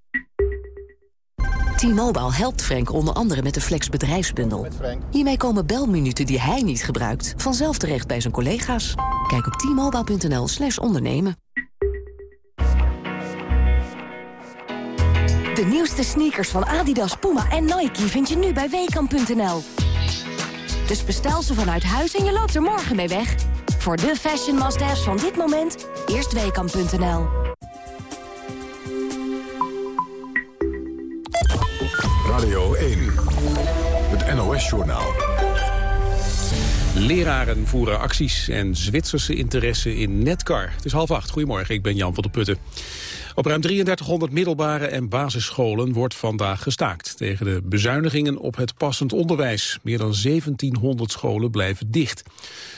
T-Mobile helpt Frank onder andere met de Flex bedrijfsbundel. Hiermee komen belminuten die hij niet gebruikt... vanzelf terecht bij zijn collega's. Kijk op t-mobile.nl slash ondernemen. De nieuwste sneakers van Adidas, Puma en Nike vind je nu bij Weekamp.nl. Dus bestel ze vanuit huis en je loopt er morgen mee weg. Voor de fashion must-haves van dit moment, eerst Radio 1, het NOS-journaal. Leraren voeren acties en Zwitserse interesse in Netcar. Het is half acht. Goedemorgen, ik ben Jan van der Putten. Op ruim 3300 middelbare en basisscholen wordt vandaag gestaakt... tegen de bezuinigingen op het passend onderwijs. Meer dan 1700 scholen blijven dicht.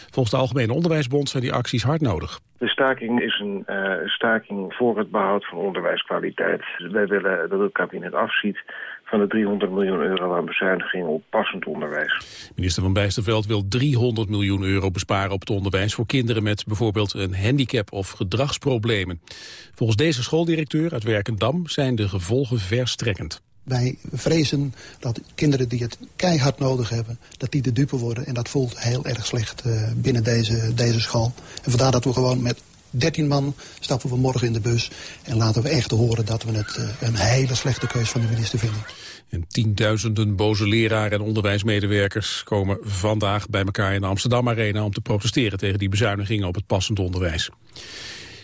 Volgens de Algemene Onderwijsbond zijn die acties hard nodig. De staking is een uh, staking voor het behoud van onderwijskwaliteit. Wij willen dat het kabinet afziet van de 300 miljoen euro aan bezuinigingen op passend onderwijs. Minister Van Bijsterveld wil 300 miljoen euro besparen op het onderwijs... voor kinderen met bijvoorbeeld een handicap of gedragsproblemen. Volgens deze schooldirecteur uit Werkendam zijn de gevolgen verstrekkend. Wij vrezen dat kinderen die het keihard nodig hebben, dat die de dupe worden. En dat voelt heel erg slecht uh, binnen deze, deze school. En vandaar dat we gewoon met 13 man stappen we morgen in de bus. En laten we echt horen dat we het uh, een hele slechte keus van de minister vinden. En tienduizenden boze leraren en onderwijsmedewerkers komen vandaag bij elkaar in de Amsterdam Arena om te protesteren tegen die bezuinigingen op het passend onderwijs.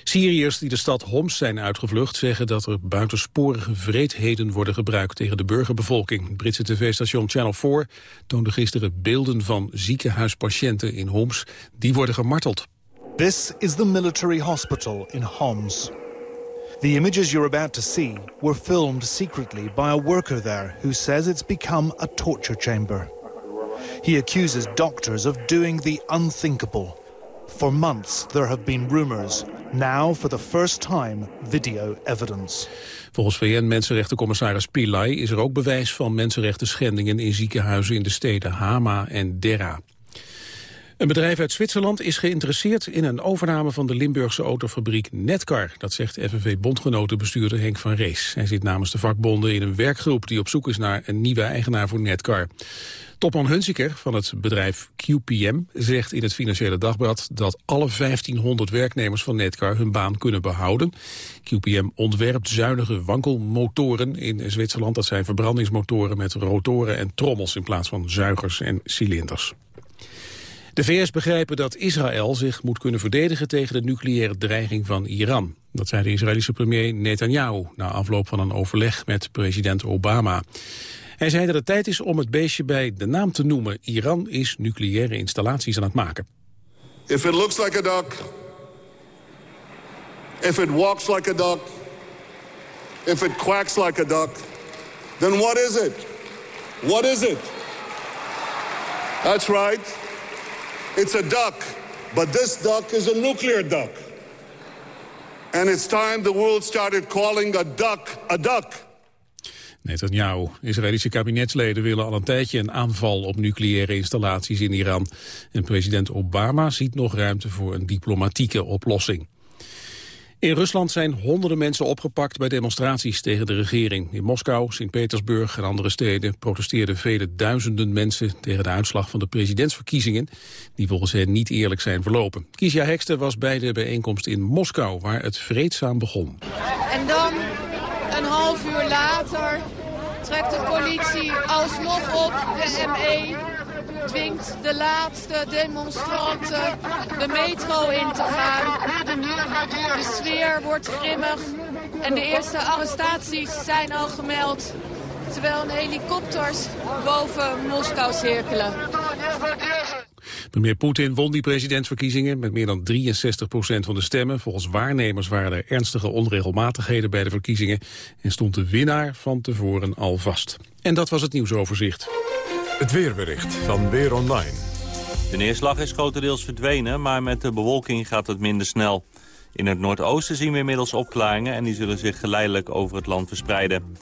Syriërs die de stad Homs zijn uitgevlucht zeggen dat er buitensporige vreedheden worden gebruikt tegen de burgerbevolking. Het Britse tv-station Channel 4 toonde gisteren beelden van ziekenhuispatiënten in Homs. Die worden gemarteld. This is the military hospital in Homs. The images you're about to see were filmed secretly by a worker there who says it's become a torture chamber. He accuses doctors of doing the unthinkable. For months there have been rumors. Now, for the first time, video evidence. Volgens VN-mensenrechtencommissaris Pillay is er ook bewijs van mensenrechten schendingen in ziekenhuizen in de steden Hama en Dera. Een bedrijf uit Zwitserland is geïnteresseerd in een overname van de Limburgse autofabriek Netcar. Dat zegt FNV-bondgenotenbestuurder Henk van Rees. Hij zit namens de vakbonden in een werkgroep die op zoek is naar een nieuwe eigenaar voor Netcar. Topman Hunziker van het bedrijf QPM zegt in het Financiële Dagblad dat alle 1500 werknemers van Netcar hun baan kunnen behouden. QPM ontwerpt zuinige wankelmotoren in Zwitserland. Dat zijn verbrandingsmotoren met rotoren en trommels in plaats van zuigers en cilinders. De VS begrijpen dat Israël zich moet kunnen verdedigen tegen de nucleaire dreiging van Iran. Dat zei de Israëlische premier Netanyahu na afloop van een overleg met president Obama. Hij zei dat het tijd is om het beestje bij de naam te noemen. Iran is nucleaire installaties aan het maken. If it looks like a duck, if it walks like a duck, if it quacks like a duck, then what is it? What is it? That's right. It's a duck, but this duck is a nuclear duck. And it's time the world started calling a duck a duck. Netanyahu. Israëlische kabinetsleden willen al een tijdje een aanval op nucleaire installaties in Iran. En president Obama ziet nog ruimte voor een diplomatieke oplossing. In Rusland zijn honderden mensen opgepakt bij demonstraties tegen de regering. In Moskou, Sint-Petersburg en andere steden protesteerden vele duizenden mensen tegen de uitslag van de presidentsverkiezingen, die volgens hen niet eerlijk zijn verlopen. Kiesja Hekster was bij de bijeenkomst in Moskou, waar het vreedzaam begon. En dan, half uur later, trekt de politie alsnog op de ME dwingt de laatste demonstranten de metro in te gaan. De sfeer wordt grimmig en de eerste arrestaties zijn al gemeld. Terwijl een helikopters boven Moskou cirkelen. Premier Poetin won die presidentsverkiezingen met meer dan 63 procent van de stemmen. Volgens waarnemers waren er ernstige onregelmatigheden bij de verkiezingen en stond de winnaar van tevoren al vast. En dat was het nieuwsoverzicht. Het weerbericht van Weer Online. De neerslag is grotendeels verdwenen, maar met de bewolking gaat het minder snel. In het noordoosten zien we inmiddels opklaringen en die zullen zich geleidelijk over het land verspreiden.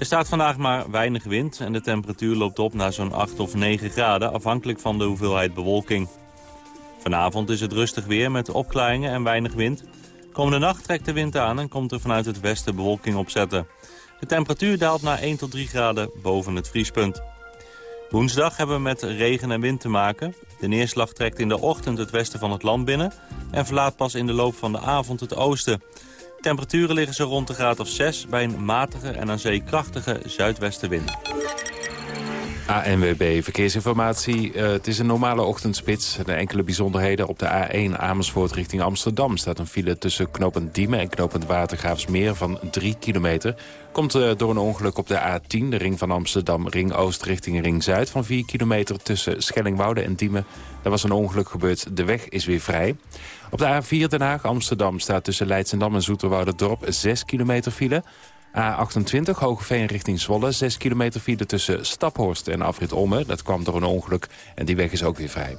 Er staat vandaag maar weinig wind en de temperatuur loopt op naar zo'n 8 of 9 graden, afhankelijk van de hoeveelheid bewolking. Vanavond is het rustig weer met opklaringen en weinig wind. Komende nacht trekt de wind aan en komt er vanuit het westen bewolking opzetten. De temperatuur daalt naar 1 tot 3 graden boven het vriespunt. Woensdag hebben we met regen en wind te maken. De neerslag trekt in de ochtend het westen van het land binnen... en verlaat pas in de loop van de avond het oosten. Temperaturen liggen zo rond de graad of 6 bij een matige en aan zee krachtige zuidwestenwind. ANWB Verkeersinformatie. Uh, het is een normale ochtendspits. De enkele bijzonderheden op de A1 Amersfoort richting Amsterdam... staat een file tussen knopend Diemen en knopend Watergraafsmeer van 3 kilometer. Komt uh, door een ongeluk op de A10, de ring van Amsterdam... ring Oost richting ring Zuid van 4 kilometer tussen Schellingwoude en Diemen. Er was een ongeluk gebeurd, de weg is weer vrij. Op de A4 Den Haag Amsterdam staat tussen Leidsendam en Dorp 6 kilometer file... A28 Hogeveen richting Zwolle. 6 kilometer file tussen Staphorst en Afrit Omme. Dat kwam door een ongeluk en die weg is ook weer vrij.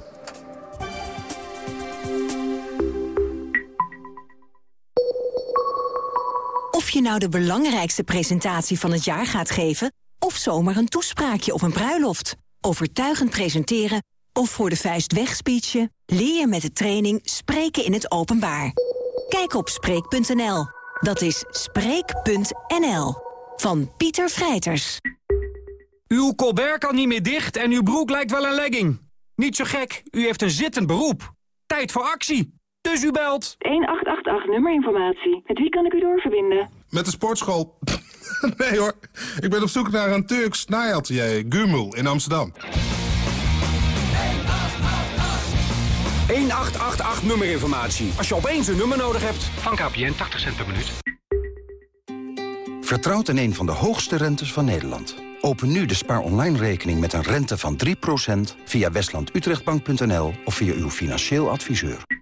Of je nou de belangrijkste presentatie van het jaar gaat geven... of zomaar een toespraakje op een bruiloft. Overtuigend presenteren of voor de vuist wegspeechen... leer je met de training Spreken in het Openbaar. Kijk op Spreek.nl. Dat is Spreek.nl. Van Pieter Vrijters. Uw colbert kan niet meer dicht en uw broek lijkt wel een legging. Niet zo gek, u heeft een zittend beroep. Tijd voor actie. Dus u belt. 1888 nummerinformatie. Met wie kan ik u doorverbinden? Met de sportschool. nee hoor, ik ben op zoek naar een Turks naaiatelier, Gumul, in Amsterdam. 1888 nummerinformatie. Als je opeens een nummer nodig hebt. Van KPN 80 cent per minuut. Vertrouwt in een van de hoogste rentes van Nederland. Open nu de spaar online rekening met een rente van 3% via westlandutrechtbank.nl of via uw financieel adviseur.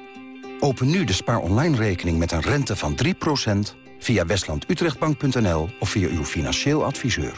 Open nu de spaar online rekening met een rente van 3% via westlandutrechtbank.nl of via uw financieel adviseur.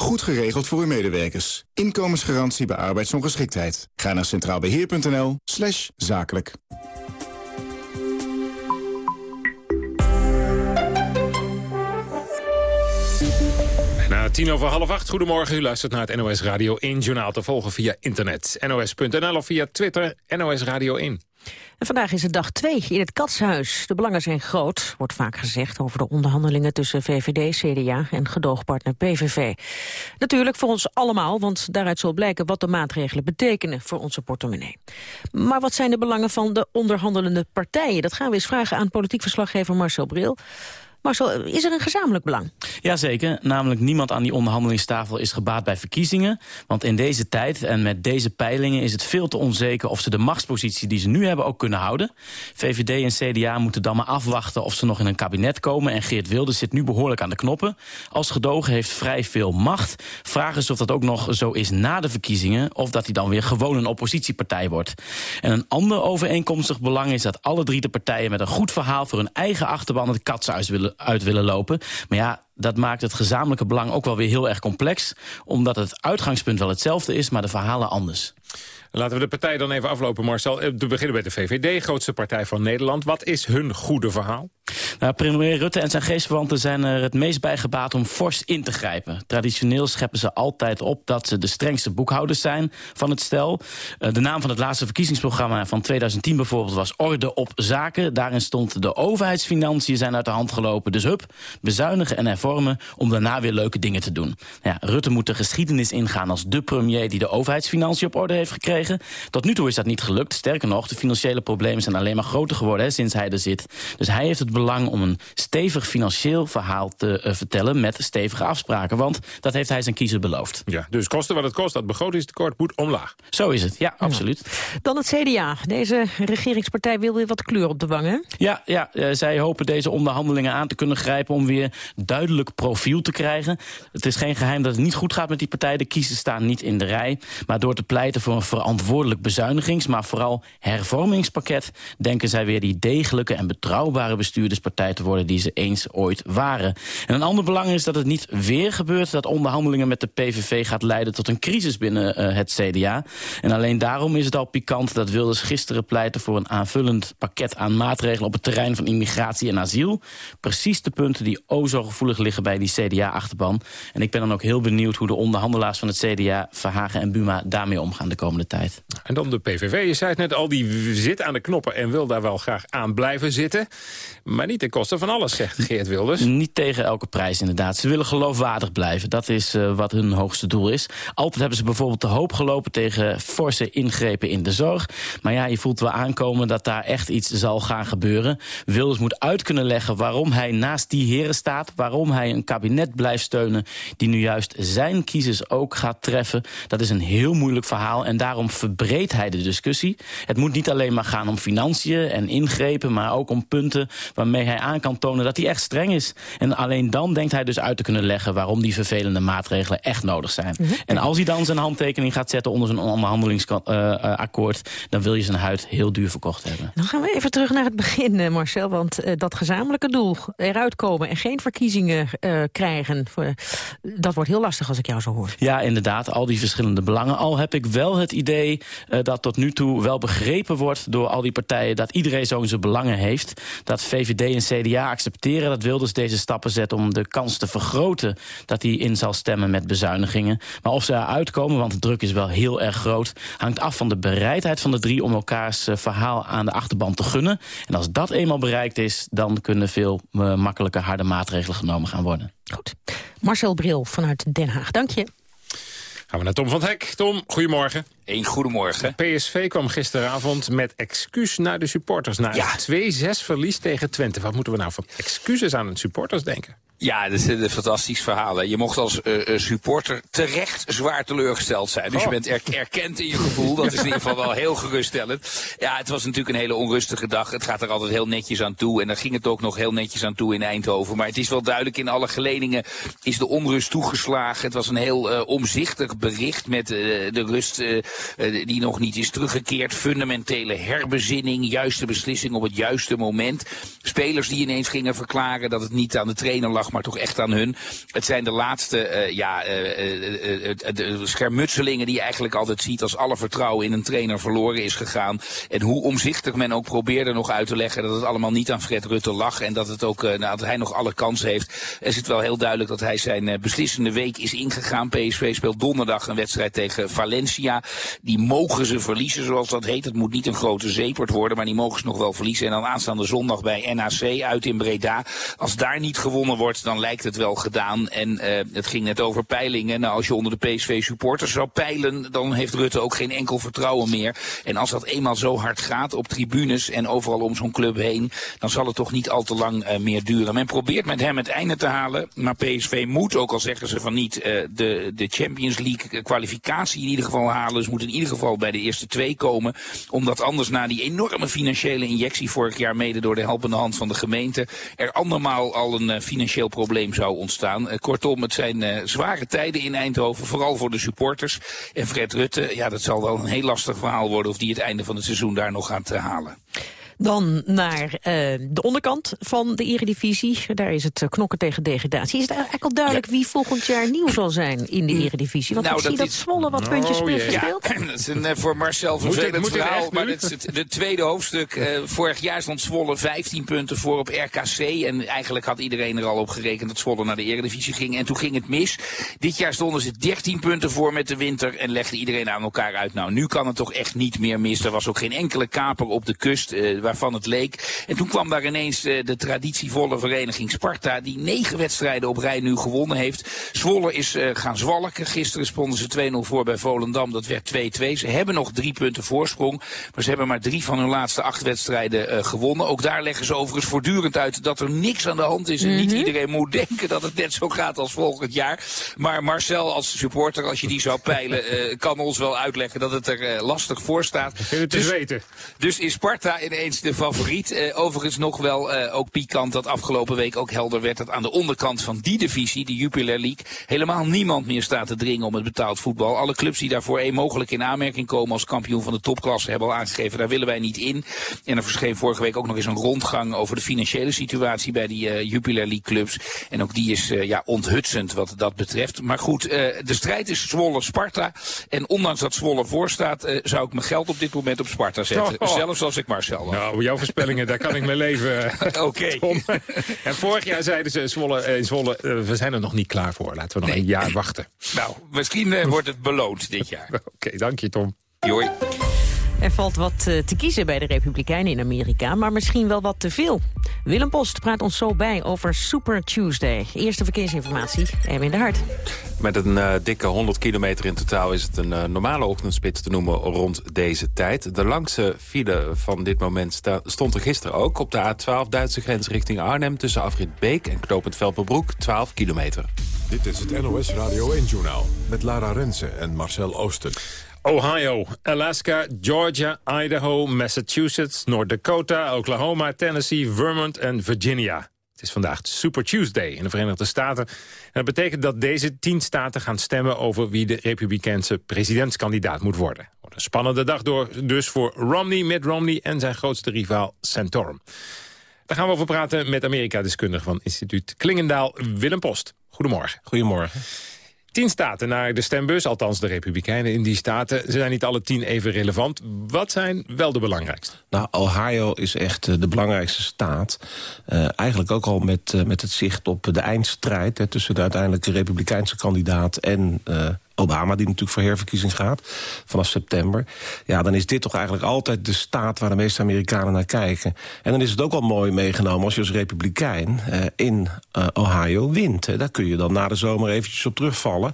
Goed geregeld voor uw medewerkers. Inkomensgarantie bij arbeidsongeschiktheid. Ga naar centraalbeheer.nl slash zakelijk. Na tien over half acht, goedemorgen. U luistert naar het NOS Radio 1 journaal te volgen via internet. NOS.nl of via Twitter, NOS Radio 1. En vandaag is het dag 2 in het Katshuis. De belangen zijn groot, wordt vaak gezegd... over de onderhandelingen tussen VVD, CDA en gedoogpartner PVV. Natuurlijk voor ons allemaal, want daaruit zal blijken... wat de maatregelen betekenen voor onze portemonnee. Maar wat zijn de belangen van de onderhandelende partijen? Dat gaan we eens vragen aan politiek verslaggever Marcel Bril. Marcel, is er een gezamenlijk belang? Jazeker, namelijk niemand aan die onderhandelingstafel is gebaat bij verkiezingen. Want in deze tijd en met deze peilingen is het veel te onzeker... of ze de machtspositie die ze nu hebben ook kunnen houden. VVD en CDA moeten dan maar afwachten of ze nog in een kabinet komen... en Geert Wilders zit nu behoorlijk aan de knoppen. Als gedogen heeft vrij veel macht. Vraag is of dat ook nog zo is na de verkiezingen... of dat hij dan weer gewoon een oppositiepartij wordt. En een ander overeenkomstig belang is dat alle drie de partijen... met een goed verhaal voor hun eigen achterban het katshuis willen, uit willen lopen. Maar ja, dat maakt het gezamenlijke belang ook wel weer heel erg complex. Omdat het uitgangspunt wel hetzelfde is, maar de verhalen anders. Laten we de partij dan even aflopen, Marcel. We eh, beginnen bij de VVD, grootste partij van Nederland. Wat is hun goede verhaal? Nou, premier Rutte en zijn geestverwanten zijn er het meest bij gebaat om fors in te grijpen. Traditioneel scheppen ze altijd op dat ze de strengste boekhouders zijn van het stel. Eh, de naam van het laatste verkiezingsprogramma van 2010 bijvoorbeeld was Orde op Zaken. Daarin stond de overheidsfinanciën zijn uit de hand gelopen. Dus hup, bezuinigen en hervormen om daarna weer leuke dingen te doen. Ja, Rutte moet de geschiedenis ingaan als de premier die de overheidsfinanciën op orde heeft gekregen. Tot nu toe is dat niet gelukt. Sterker nog, de financiële problemen zijn alleen maar groter geworden hè, sinds hij er zit. Dus hij heeft het belang om een stevig financieel verhaal te uh, vertellen... met stevige afspraken, want dat heeft hij zijn kiezer beloofd. Ja, dus kosten wat het kost, dat begrotingstekort moet omlaag. Zo is het, ja, absoluut. Dan het CDA. Deze regeringspartij wil weer wat kleur op de wangen. Ja, ja uh, zij hopen deze onderhandelingen aan te kunnen grijpen... om weer duidelijk profiel te krijgen. Het is geen geheim dat het niet goed gaat met die partij. De kiezers staan niet in de rij. Maar door te pleiten voor een verantwoordelijk bezuinigings... maar vooral hervormingspakket... denken zij weer die degelijke en betrouwbare bestuurderspartij te worden die ze eens ooit waren. En een ander belang is dat het niet weer gebeurt dat onderhandelingen met de PVV gaat leiden tot een crisis binnen uh, het CDA. En alleen daarom is het al pikant dat Wilders gisteren pleitte voor een aanvullend pakket aan maatregelen op het terrein van immigratie en asiel. Precies de punten die o zo gevoelig liggen bij die CDA-achterban. En ik ben dan ook heel benieuwd hoe de onderhandelaars van het CDA, Verhagen en Buma daarmee omgaan de komende tijd. En dan de PVV, je zei het net al, die zit aan de knoppen en wil daar wel graag aan blijven zitten. Maar niet ten koste van alles, zegt Geert Wilders. Niet tegen elke prijs, inderdaad. Ze willen geloofwaardig blijven. Dat is uh, wat hun hoogste doel is. Altijd hebben ze bijvoorbeeld de hoop gelopen tegen forse ingrepen in de zorg. Maar ja, je voelt wel aankomen dat daar echt iets zal gaan gebeuren. Wilders moet uit kunnen leggen waarom hij naast die heren staat. Waarom hij een kabinet blijft steunen die nu juist zijn kiezers ook gaat treffen. Dat is een heel moeilijk verhaal en daarom verbreedt hij de discussie. Het moet niet alleen maar gaan om financiën en ingrepen, maar ook om punten waarmee hij aan kan tonen dat hij echt streng is. En alleen dan denkt hij dus uit te kunnen leggen waarom die vervelende maatregelen echt nodig zijn. Mm -hmm. En als hij dan zijn handtekening gaat zetten onder zijn onderhandelingsakkoord, uh, uh, dan wil je zijn huid heel duur verkocht hebben. Dan gaan we even terug naar het begin, Marcel, want uh, dat gezamenlijke doel, eruit komen en geen verkiezingen uh, krijgen, voor, dat wordt heel lastig als ik jou zo hoor. Ja, inderdaad, al die verschillende belangen. Al heb ik wel het idee uh, dat tot nu toe wel begrepen wordt door al die partijen dat iedereen zo zijn belangen heeft. Dat VVD en CDA accepteren dat Wilders deze stappen zet om de kans te vergroten dat hij in zal stemmen met bezuinigingen. Maar of ze eruit komen, want de druk is wel heel erg groot, hangt af van de bereidheid van de drie om elkaars uh, verhaal aan de achterban te gunnen. En als dat eenmaal bereikt is, dan kunnen veel uh, makkelijke harde maatregelen genomen gaan worden. Goed. Marcel Bril vanuit Den Haag, dank je. Gaan we naar Tom van het Hek. Tom, goedemorgen. Een goedemorgen. PSV kwam gisteravond met excuus naar de supporters. Na ja. 2-6 verlies tegen Twente. Wat moeten we nou van excuses aan de supporters denken? Ja, dat is een fantastisch verhaal. Je mocht als uh, supporter terecht zwaar teleurgesteld zijn. Dus oh. je bent er erkend in je gevoel. Dat is in ieder geval wel heel geruststellend. Ja, het was natuurlijk een hele onrustige dag. Het gaat er altijd heel netjes aan toe. En daar ging het ook nog heel netjes aan toe in Eindhoven. Maar het is wel duidelijk, in alle geledingen is de onrust toegeslagen. Het was een heel uh, omzichtig bericht met uh, de rust die nog niet is teruggekeerd. Fundamentele herbezinning, juiste beslissing op het juiste moment. Spelers die ineens gingen verklaren dat het niet aan de trainer lag maar toch echt aan hun. Het zijn de laatste uh, ja, uh, uh, de schermutselingen die je eigenlijk altijd ziet als alle vertrouwen in een trainer verloren is gegaan. En hoe omzichtig men ook probeerde nog uit te leggen dat het allemaal niet aan Fred Rutte lag en dat, het ook, nou, dat hij nog alle kans heeft. Is het wel heel duidelijk dat hij zijn beslissende week is ingegaan. PSV speelt donderdag een wedstrijd tegen Valencia. Die mogen ze verliezen zoals dat heet. Het moet niet een grote zeepert worden, maar die mogen ze nog wel verliezen. En dan aanstaande zondag bij NAC uit in Breda. Als daar niet gewonnen wordt, wordt, dan lijkt het wel gedaan. En uh, het ging net over peilingen. Nou, als je onder de PSV-supporters zou peilen, dan heeft Rutte ook geen enkel vertrouwen meer. En als dat eenmaal zo hard gaat op tribunes en overal om zo'n club heen, dan zal het toch niet al te lang uh, meer duren. Men probeert met hem het einde te halen, maar PSV moet, ook al zeggen ze van niet, uh, de, de Champions League kwalificatie in ieder geval halen. Ze moeten in ieder geval bij de eerste twee komen, omdat anders na die enorme financiële injectie vorig jaar mede door de helpende hand van de gemeente er andermaal al een financieel probleem zou ontstaan. Uh, kortom, het zijn uh, zware tijden in Eindhoven, vooral voor de supporters. En Fred Rutte, ja, dat zal wel een heel lastig verhaal worden of die het einde van het seizoen daar nog gaat halen. Dan naar uh, de onderkant van de eredivisie. Daar is het knokken tegen degradatie. Is het eigenlijk al duidelijk ja. wie volgend jaar nieuw zal zijn in de eredivisie? Want nou, ik zie dat. Zwolle wat puntjes oh, heeft gespeeld. Ja, dat is een, uh, voor Marcel vervelend verhaal. Maar het is het de tweede hoofdstuk. Uh, vorig jaar stond Zwolle 15 punten voor op RKC. En eigenlijk had iedereen er al op gerekend dat Zwolle naar de eredivisie ging. En toen ging het mis. Dit jaar stonden ze 13 punten voor met de winter. En legde iedereen aan elkaar uit. Nou, nu kan het toch echt niet meer mis. Er was ook geen enkele kaper op de kust waarvan het leek. En toen kwam daar ineens uh, de traditievolle vereniging Sparta... die negen wedstrijden op rij nu gewonnen heeft. Zwolle is uh, gaan zwalken. Gisteren stonden ze 2-0 voor bij Volendam. Dat werd 2-2. Ze hebben nog drie punten voorsprong. Maar ze hebben maar drie van hun laatste acht wedstrijden uh, gewonnen. Ook daar leggen ze overigens voortdurend uit dat er niks aan de hand is. En mm -hmm. niet iedereen moet denken dat het net zo gaat als volgend jaar. Maar Marcel als supporter, als je die zou peilen... kan ons wel uitleggen dat het er lastig voor staat. Het dus, weten. dus is Sparta ineens de favoriet. Uh, overigens nog wel uh, ook pikant dat afgelopen week ook helder werd dat aan de onderkant van die divisie, de Jupiler League, helemaal niemand meer staat te dringen om het betaald voetbal. Alle clubs die daarvoor één mogelijk in aanmerking komen als kampioen van de topklasse hebben al aangegeven, daar willen wij niet in. En er verscheen vorige week ook nog eens een rondgang over de financiële situatie bij die uh, Jupiler League clubs. En ook die is ja, onthutsend wat dat betreft. Maar goed, de strijd is Zwolle-Sparta. En ondanks dat Zwolle voorstaat, zou ik mijn geld op dit moment op Sparta zetten. Oh, oh. Zelfs als ik Marcel was. Nou, jouw voorspellingen, daar kan ik mee leven. Oké. Okay. En vorig jaar zeiden ze, Zwolle, in Zwolle, uh, we zijn er nog niet klaar voor. Laten we nog nee. een jaar wachten. Nou, misschien uh, wordt het beloond dit jaar. Oké, okay, dank je Tom. Joi. Er valt wat uh, te kiezen bij de Republikeinen in Amerika, maar misschien wel wat te veel. Willem Post praat ons zo bij over Super Tuesday. Eerste verkeersinformatie, Erwin de Hart. Met een uh, dikke 100 kilometer in totaal is het een uh, normale ochtendspits te noemen rond deze tijd. De langste file van dit moment stond er gisteren ook op de A12 Duitse grens richting Arnhem... tussen Afrit Beek en Knopend Velpenbroek, 12 kilometer. Dit is het NOS Radio 1-journaal met Lara Rensen en Marcel Oosten. Ohio, Alaska, Georgia, Idaho, Massachusetts, North Dakota, Oklahoma, Tennessee, Vermont en Virginia. Het is vandaag Super Tuesday in de Verenigde Staten. En dat betekent dat deze tien staten gaan stemmen over wie de republikeinse presidentskandidaat moet worden. Een spannende dag door, dus voor Romney, Mitt Romney en zijn grootste rivaal Santorum. Daar gaan we over praten met Amerika-deskundige van instituut Klingendaal, Willem Post. Goedemorgen. Goedemorgen. Tien staten naar de stembus, althans de republikeinen in die staten. Ze zijn niet alle tien even relevant. Wat zijn wel de belangrijkste? Nou, Ohio is echt uh, de belangrijkste staat. Uh, eigenlijk ook al met, uh, met het zicht op de eindstrijd... Hè, tussen de uiteindelijke republikeinse kandidaat en Obama, die natuurlijk voor herverkiezing gaat, vanaf september. Ja, dan is dit toch eigenlijk altijd de staat waar de meeste Amerikanen naar kijken. En dan is het ook wel mooi meegenomen als je als republikein uh, in uh, Ohio wint. Daar kun je dan na de zomer eventjes op terugvallen.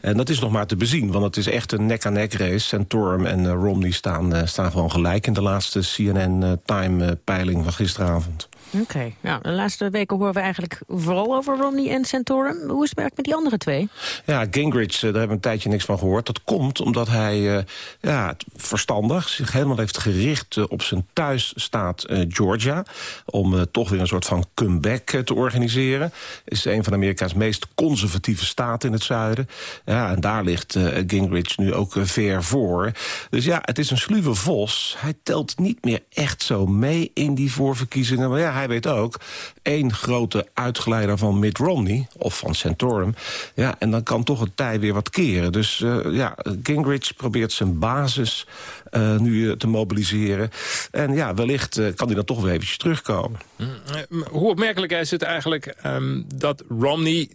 En dat is nog maar te bezien, want het is echt een nek-aan-nek -nek race. Santorum en uh, Romney staan, staan gewoon gelijk in de laatste CNN-time-peiling van gisteravond. Oké, okay. de laatste weken horen we eigenlijk vooral over Romney en Santorum. Hoe is het met die andere twee? Ja, Gingrich, daar hebben we een tijdje niks van gehoord. Dat komt omdat hij uh, ja, verstandig zich helemaal heeft gericht uh, op zijn thuisstaat Georgia. Om toch weer een soort van comeback te organiseren. is een van Amerika's meest conservatieve staten in het zuiden. Ja, en daar ligt Gingrich nu ook ver voor. Dus ja, het is een sluwe vos. Hij telt niet meer echt zo mee in die voorverkiezingen. Maar ja, hij weet ook, één grote uitgeleider van Mitt Romney, of van Santorum... ja, en dan kan toch het tij weer wat keren. Dus uh, ja, Gingrich probeert zijn basis uh, nu te mobiliseren. En ja, wellicht kan hij dan toch weer eventjes terugkomen. Mm, hoe opmerkelijk is het eigenlijk um, dat Romney,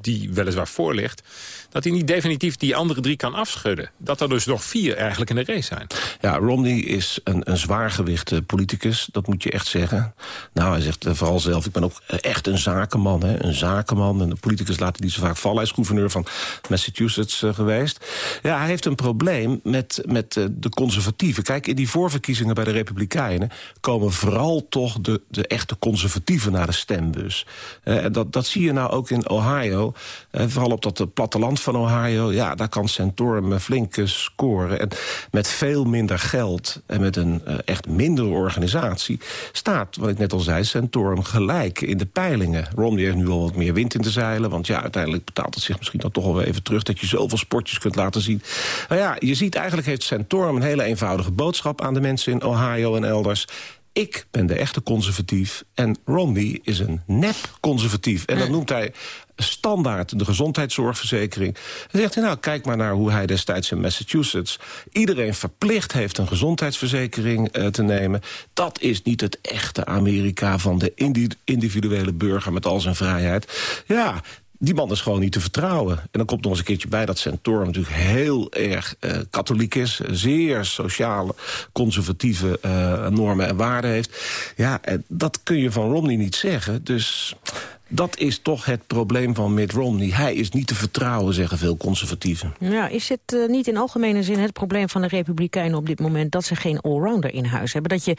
die weliswaar voor ligt... dat hij niet definitief die andere drie kan afschudden? Dat er dus nog vier eigenlijk in de race zijn. Ja, Romney is een, een zwaargewicht politicus, dat moet je echt zeggen. Nou, hij zegt vooral zelf, ik ben ook echt een zakenman. Hè, een zakenman, en de politicus laten die zo vaak vallen. Hij is gouverneur van Massachusetts geweest. Ja, hij heeft een probleem met, met de conservatieven. Kijk, in die voorverkiezingen bij de Republikeinen... komen vooral toch de, de echte conservatieven naar de stembus. Uh, dat, dat zie je nou ook in Ohio. Uh, vooral op dat platteland van Ohio. Ja, daar kan Santorum flink scoren. En met veel minder geld en met een echt mindere organisatie... staat, wat ik net al zei, Santorum gelijk in de peilingen. Romney heeft nu al wat meer wind in de zeilen. Want ja, uiteindelijk betaalt het zich misschien dan toch wel even terug... dat je zoveel sportjes kunt laten zien. Nou ja, je ziet eigenlijk heeft Santorum een hele eenvoudige boodschap... aan de mensen in Ohio en elders. Ik ben de echte conservatief en Romney is een nep-conservatief. En dat noemt hij standaard de gezondheidszorgverzekering. Dan zegt hij, nou, kijk maar naar hoe hij destijds in Massachusetts... iedereen verplicht heeft een gezondheidsverzekering uh, te nemen. Dat is niet het echte Amerika van de individuele burger... met al zijn vrijheid. Ja, die man is gewoon niet te vertrouwen. En dan komt nog eens een keertje bij dat Centorum natuurlijk heel erg uh, katholiek is. Zeer sociale, conservatieve uh, normen en waarden heeft. Ja, en dat kun je van Romney niet zeggen. Dus dat is toch het probleem van Mitt Romney. Hij is niet te vertrouwen, zeggen veel conservatieven. Ja, is het uh, niet in algemene zin het probleem van de Republikeinen op dit moment... dat ze geen allrounder in huis hebben? Dat je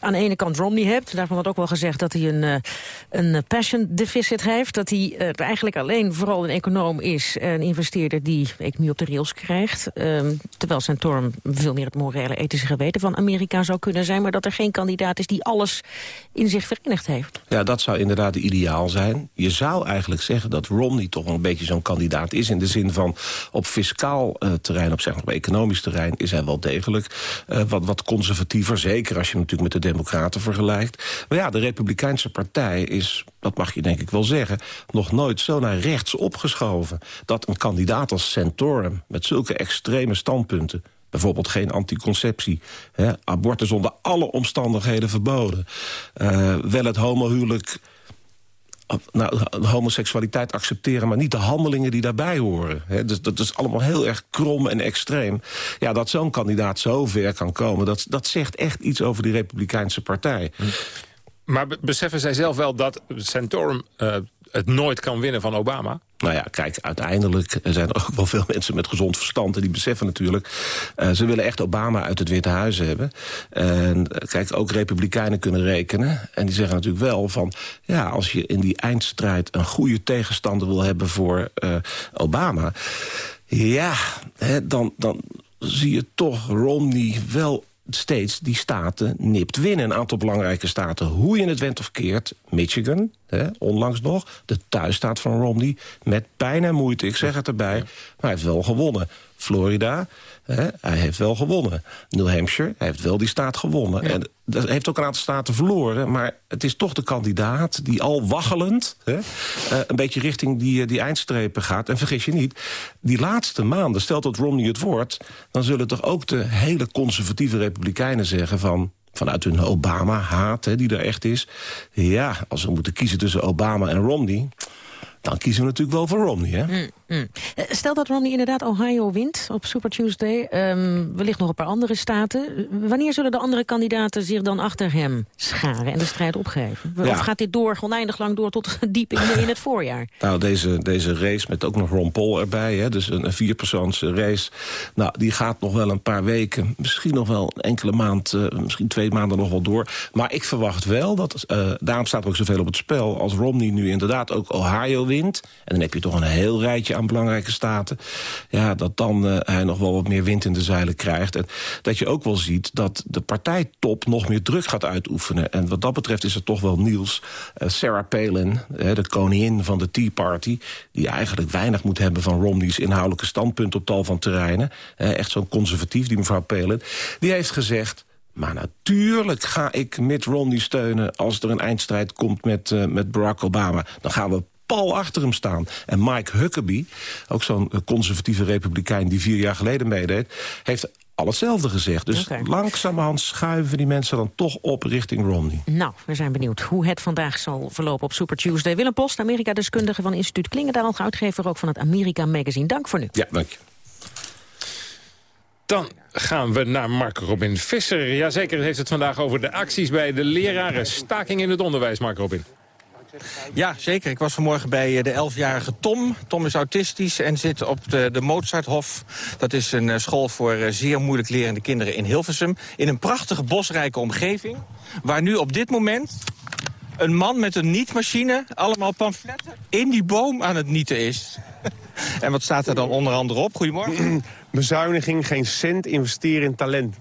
aan de ene kant Romney hebt. Daarvan wordt ook wel gezegd dat hij een, uh, een passion deficit heeft. Dat hij uh, eigenlijk alleen vooral een econoom is. Een investeerder die economie op de rails krijgt. Ehm, terwijl Santorum veel meer het morele ethische geweten van Amerika zou kunnen zijn. Maar dat er geen kandidaat is die alles in zich verenigd heeft. Ja, dat zou inderdaad ideaal zijn. Je zou eigenlijk zeggen dat Romney toch een beetje zo'n kandidaat is... in de zin van op fiscaal uh, terrein, op, zeg maar, op economisch terrein... is hij wel degelijk uh, wat, wat conservatiever. Zeker als je hem natuurlijk met de democraten vergelijkt. Maar ja, de Republikeinse partij is, dat mag je denk ik wel zeggen... nog nooit zo naar rechts opgeschoven... dat een kandidaat als Santorum met zulke extreme standpunten bijvoorbeeld geen anticonceptie. Hè, abortus onder alle omstandigheden verboden. Uh, wel het homohuwelijk nou, homoseksualiteit accepteren... maar niet de handelingen die daarbij horen. dus dat is allemaal heel erg krom en extreem. Ja, dat zo'n kandidaat zo ver kan komen... Dat, dat zegt echt iets over die Republikeinse partij. Maar beseffen zij zelf wel dat Santorum uh, het nooit kan winnen van Obama? Nou ja, kijk, uiteindelijk zijn er ook wel veel mensen met gezond verstand... en die beseffen natuurlijk, uh, ze willen echt Obama uit het Witte Huis hebben. En uh, kijk, ook republikeinen kunnen rekenen. En die zeggen natuurlijk wel van... ja, als je in die eindstrijd een goede tegenstander wil hebben voor uh, Obama... ja, hè, dan, dan zie je toch Romney wel steeds die staten nipt winnen. Een aantal belangrijke staten, hoe je het went of keert. Michigan, hè, onlangs nog, de thuisstaat van Romney... met pijn en moeite, ik zeg het erbij, maar hij heeft wel gewonnen. Florida, hè, hij heeft wel gewonnen. New Hampshire, hij heeft wel die staat gewonnen. En dat heeft ook een aantal staten verloren. Maar het is toch de kandidaat die al waggelend... Hè, uh, een beetje richting die, die eindstrepen gaat. En vergis je niet, die laatste maanden, stelt dat Romney het wordt... dan zullen toch ook de hele conservatieve republikeinen zeggen van vanuit hun Obama-haat, die er echt is. Ja, als we moeten kiezen tussen Obama en Romney dan kiezen we natuurlijk wel voor Romney. Hè? Mm, mm. Eh, stel dat Romney inderdaad Ohio wint op Super Tuesday. Um, wellicht nog een paar andere staten. Wanneer zullen de andere kandidaten zich dan achter hem scharen en de strijd opgeven? Of gaat dit door, oneindig lang door tot diep in, in het voorjaar? Nou, deze, deze race met ook nog Ron Paul erbij. Hè, dus een, een vierpersoons race. Nou, die gaat nog wel een paar weken. Misschien nog wel enkele maand, uh, misschien twee maanden nog wel door. Maar ik verwacht wel dat, uh, daarom staat er ook zoveel op het spel... als Romney nu inderdaad ook Ohio wint en dan heb je toch een heel rijtje aan belangrijke staten... ja, dat dan uh, hij nog wel wat meer wind in de zeilen krijgt. En dat je ook wel ziet dat de partijtop nog meer druk gaat uitoefenen. En wat dat betreft is het toch wel nieuws. Uh, Sarah Palin, de koningin van de Tea Party... die eigenlijk weinig moet hebben van Romney's inhoudelijke standpunt... op tal van terreinen. echt zo'n conservatief, die mevrouw Palin. Die heeft gezegd... Maar natuurlijk ga ik Mitt Romney steunen als er een eindstrijd komt met, uh, met Barack Obama. Dan gaan we pal achter hem staan. En Mike Huckabee, ook zo'n conservatieve republikein... die vier jaar geleden meedeed, heeft al hetzelfde gezegd. Dus Oké. langzamerhand schuiven die mensen dan toch op richting Romney. Nou, we zijn benieuwd hoe het vandaag zal verlopen op Super Tuesday. Willem Post, Amerika-deskundige van instituut Klingendaal... uitgever ook van het Amerika Magazine. Dank voor nu. Ja, dank je. Dan gaan we naar Mark Robin Visser. Jazeker heeft het vandaag over de acties bij de leraren. Staking in het onderwijs, Mark Robin. Ja, zeker. Ik was vanmorgen bij eh, de 11-jarige Tom. Tom is autistisch en zit op de, de Mozarthof. Dat is een eh, school voor eh, zeer moeilijk lerende kinderen in Hilversum. In een prachtige bosrijke omgeving. Waar nu op dit moment een man met een nietmachine... allemaal pamfletten in die boom aan het nieten is. en wat staat er dan onder andere op? Goedemorgen. Bezuiniging, geen cent investeren in talent.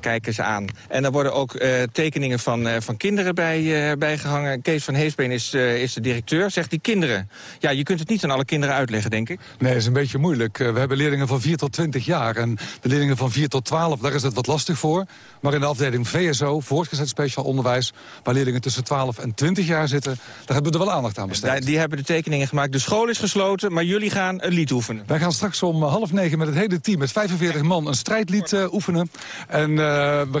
Kijk eens aan. En daar worden ook eh, tekeningen van, eh, van kinderen bij, eh, bijgehangen. Kees van Heesbeen is, is de directeur. Zegt die kinderen, ja, je kunt het niet aan alle kinderen uitleggen, denk ik. Nee, dat is een beetje moeilijk. We hebben leerlingen van 4 tot 20 jaar. En de leerlingen van 4 tot 12, daar is het wat lastig voor. Maar in de afdeling VSO, voortgezet speciaal onderwijs... waar leerlingen tussen 12 en 20 jaar zitten... daar hebben we er wel aandacht aan besteed. Die hebben de tekeningen gemaakt. De school is gesloten, maar jullie gaan een lied oefenen. Wij gaan straks om half negen met het hele team, met 45 man, een strijdlied oefenen. En,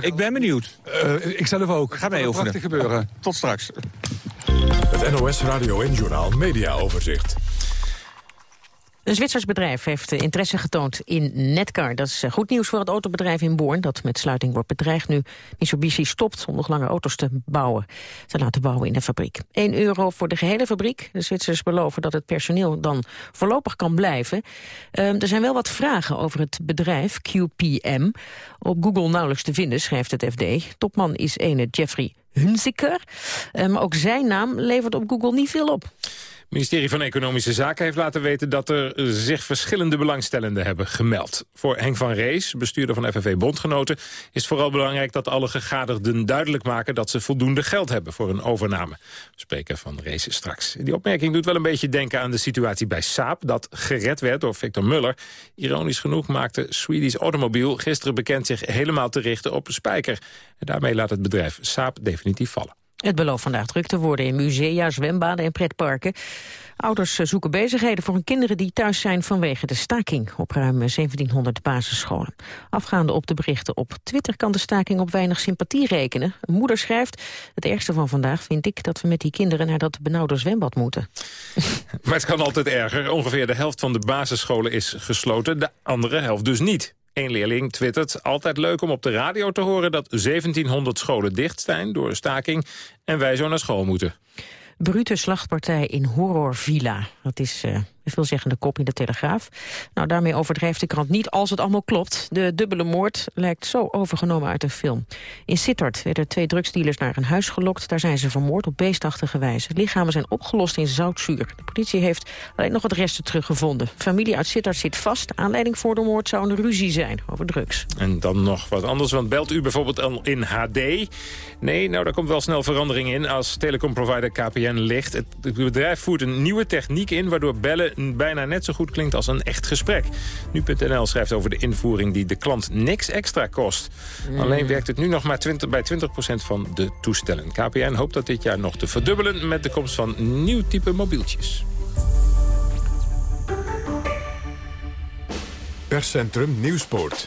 ik ben benieuwd. ik zelf ook. Ga mee Gaat oefenen. prachtig gebeuren. Tot straks. Het NOS Radio en Journaal Media Overzicht. Een Zwitsers bedrijf heeft eh, interesse getoond in Netcar. Dat is eh, goed nieuws voor het autobedrijf in Born, dat met sluiting wordt bedreigd nu Mitsubishi stopt om nog langer auto's te bouwen. Te laten bouwen in de fabriek. 1 euro voor de gehele fabriek. De Zwitsers beloven dat het personeel dan voorlopig kan blijven. Ehm, er zijn wel wat vragen over het bedrijf QPM. Op Google nauwelijks te vinden, schrijft het FD. Topman is ene Jeffrey Hunziker. Maar ook zijn naam levert op Google niet veel op. Ministerie van Economische Zaken heeft laten weten dat er zich verschillende belangstellenden hebben gemeld. Voor Henk van Rees, bestuurder van FNV Bondgenoten, is vooral belangrijk dat alle gegadigden duidelijk maken dat ze voldoende geld hebben voor een overname. We spreken van Rees straks. Die opmerking doet wel een beetje denken aan de situatie bij Saab, dat gered werd door Victor Muller. Ironisch genoeg maakte Swedish Automobile gisteren bekend zich helemaal te richten op Spijker. En daarmee laat het bedrijf Saab definitief vallen. Het belooft vandaag druk te worden in musea, zwembaden en pretparken. Ouders zoeken bezigheden voor hun kinderen die thuis zijn vanwege de staking op ruim 1700 basisscholen. Afgaande op de berichten op Twitter kan de staking op weinig sympathie rekenen. Een moeder schrijft, het ergste van vandaag vind ik dat we met die kinderen naar dat benauwde zwembad moeten. Maar het kan altijd erger. Ongeveer de helft van de basisscholen is gesloten, de andere helft dus niet. Eén leerling twittert, altijd leuk om op de radio te horen... dat 1700 scholen dicht zijn door een staking en wij zo naar school moeten. Brute slachtpartij in horrorvilla. Dat is eh, een veelzeggende kop in de Telegraaf. Nou, daarmee overdrijft de krant niet als het allemaal klopt. De dubbele moord lijkt zo overgenomen uit een film. In Sittard werden twee drugsdealers naar een huis gelokt. Daar zijn ze vermoord op beestachtige wijze. Lichamen zijn opgelost in zoutzuur. De politie heeft alleen nog wat resten teruggevonden. Familie uit Sittard zit vast. Aanleiding voor de moord zou een ruzie zijn over drugs. En dan nog wat anders, want belt u bijvoorbeeld al in HD? Nee, nou daar komt wel snel verandering in als telecomprovider KPN ligt. Het bedrijf voert een nieuwe techniek in... waardoor bellen bijna net zo goed klinkt als een echt gesprek. Nu.nl schrijft over de invoering die de klant niks extra kost. Mm. Alleen werkt het nu nog maar 20, bij 20% van de toestellen. KPN hoopt dat dit jaar nog te verdubbelen... met de komst van nieuw type mobieltjes. Perscentrum Nieuwspoort.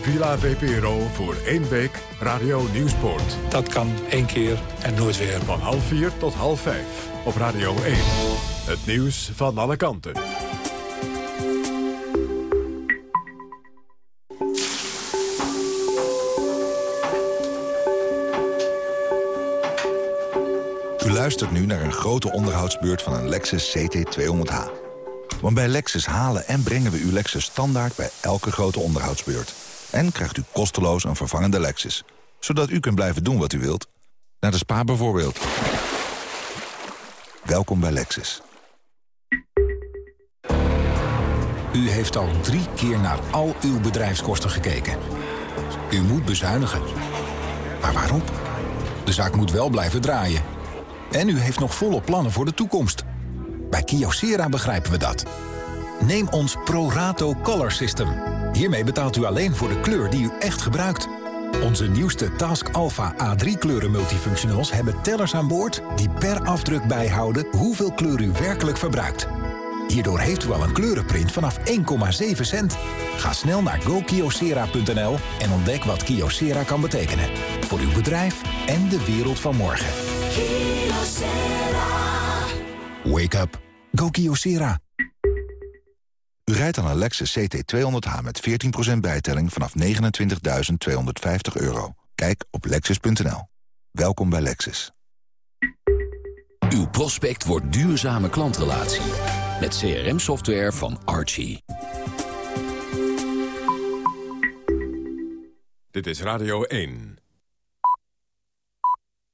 Villa VPRO voor één week Radio Nieuwspoort. Dat kan één keer en nooit weer. Van half vier tot half vijf op Radio 1. Het nieuws van alle kanten. U luistert nu naar een grote onderhoudsbeurt van een Lexus CT200H. Want bij Lexus halen en brengen we uw Lexus standaard bij elke grote onderhoudsbeurt. En krijgt u kosteloos een vervangende Lexus. Zodat u kunt blijven doen wat u wilt. Naar de spa bijvoorbeeld. Welkom bij Lexus. U heeft al drie keer naar al uw bedrijfskosten gekeken. U moet bezuinigen. Maar waarom? De zaak moet wel blijven draaien. En u heeft nog volle plannen voor de toekomst. Bij Kyocera begrijpen we dat. Neem ons ProRato Color System. Hiermee betaalt u alleen voor de kleur die u echt gebruikt. Onze nieuwste Task Alpha A3 kleuren multifunctionals hebben tellers aan boord... die per afdruk bijhouden hoeveel kleur u werkelijk verbruikt. Hierdoor heeft u al een kleurenprint vanaf 1,7 cent. Ga snel naar gokyocera.nl en ontdek wat Kyocera kan betekenen. Voor uw bedrijf en de wereld van morgen. Wake up. Go Kyocera. U rijdt aan een Lexus CT200H met 14% bijtelling vanaf 29.250 euro. Kijk op lexus.nl. Welkom bij Lexus. Uw prospect wordt duurzame klantrelatie. Met CRM-software van Archie. Dit is Radio 1.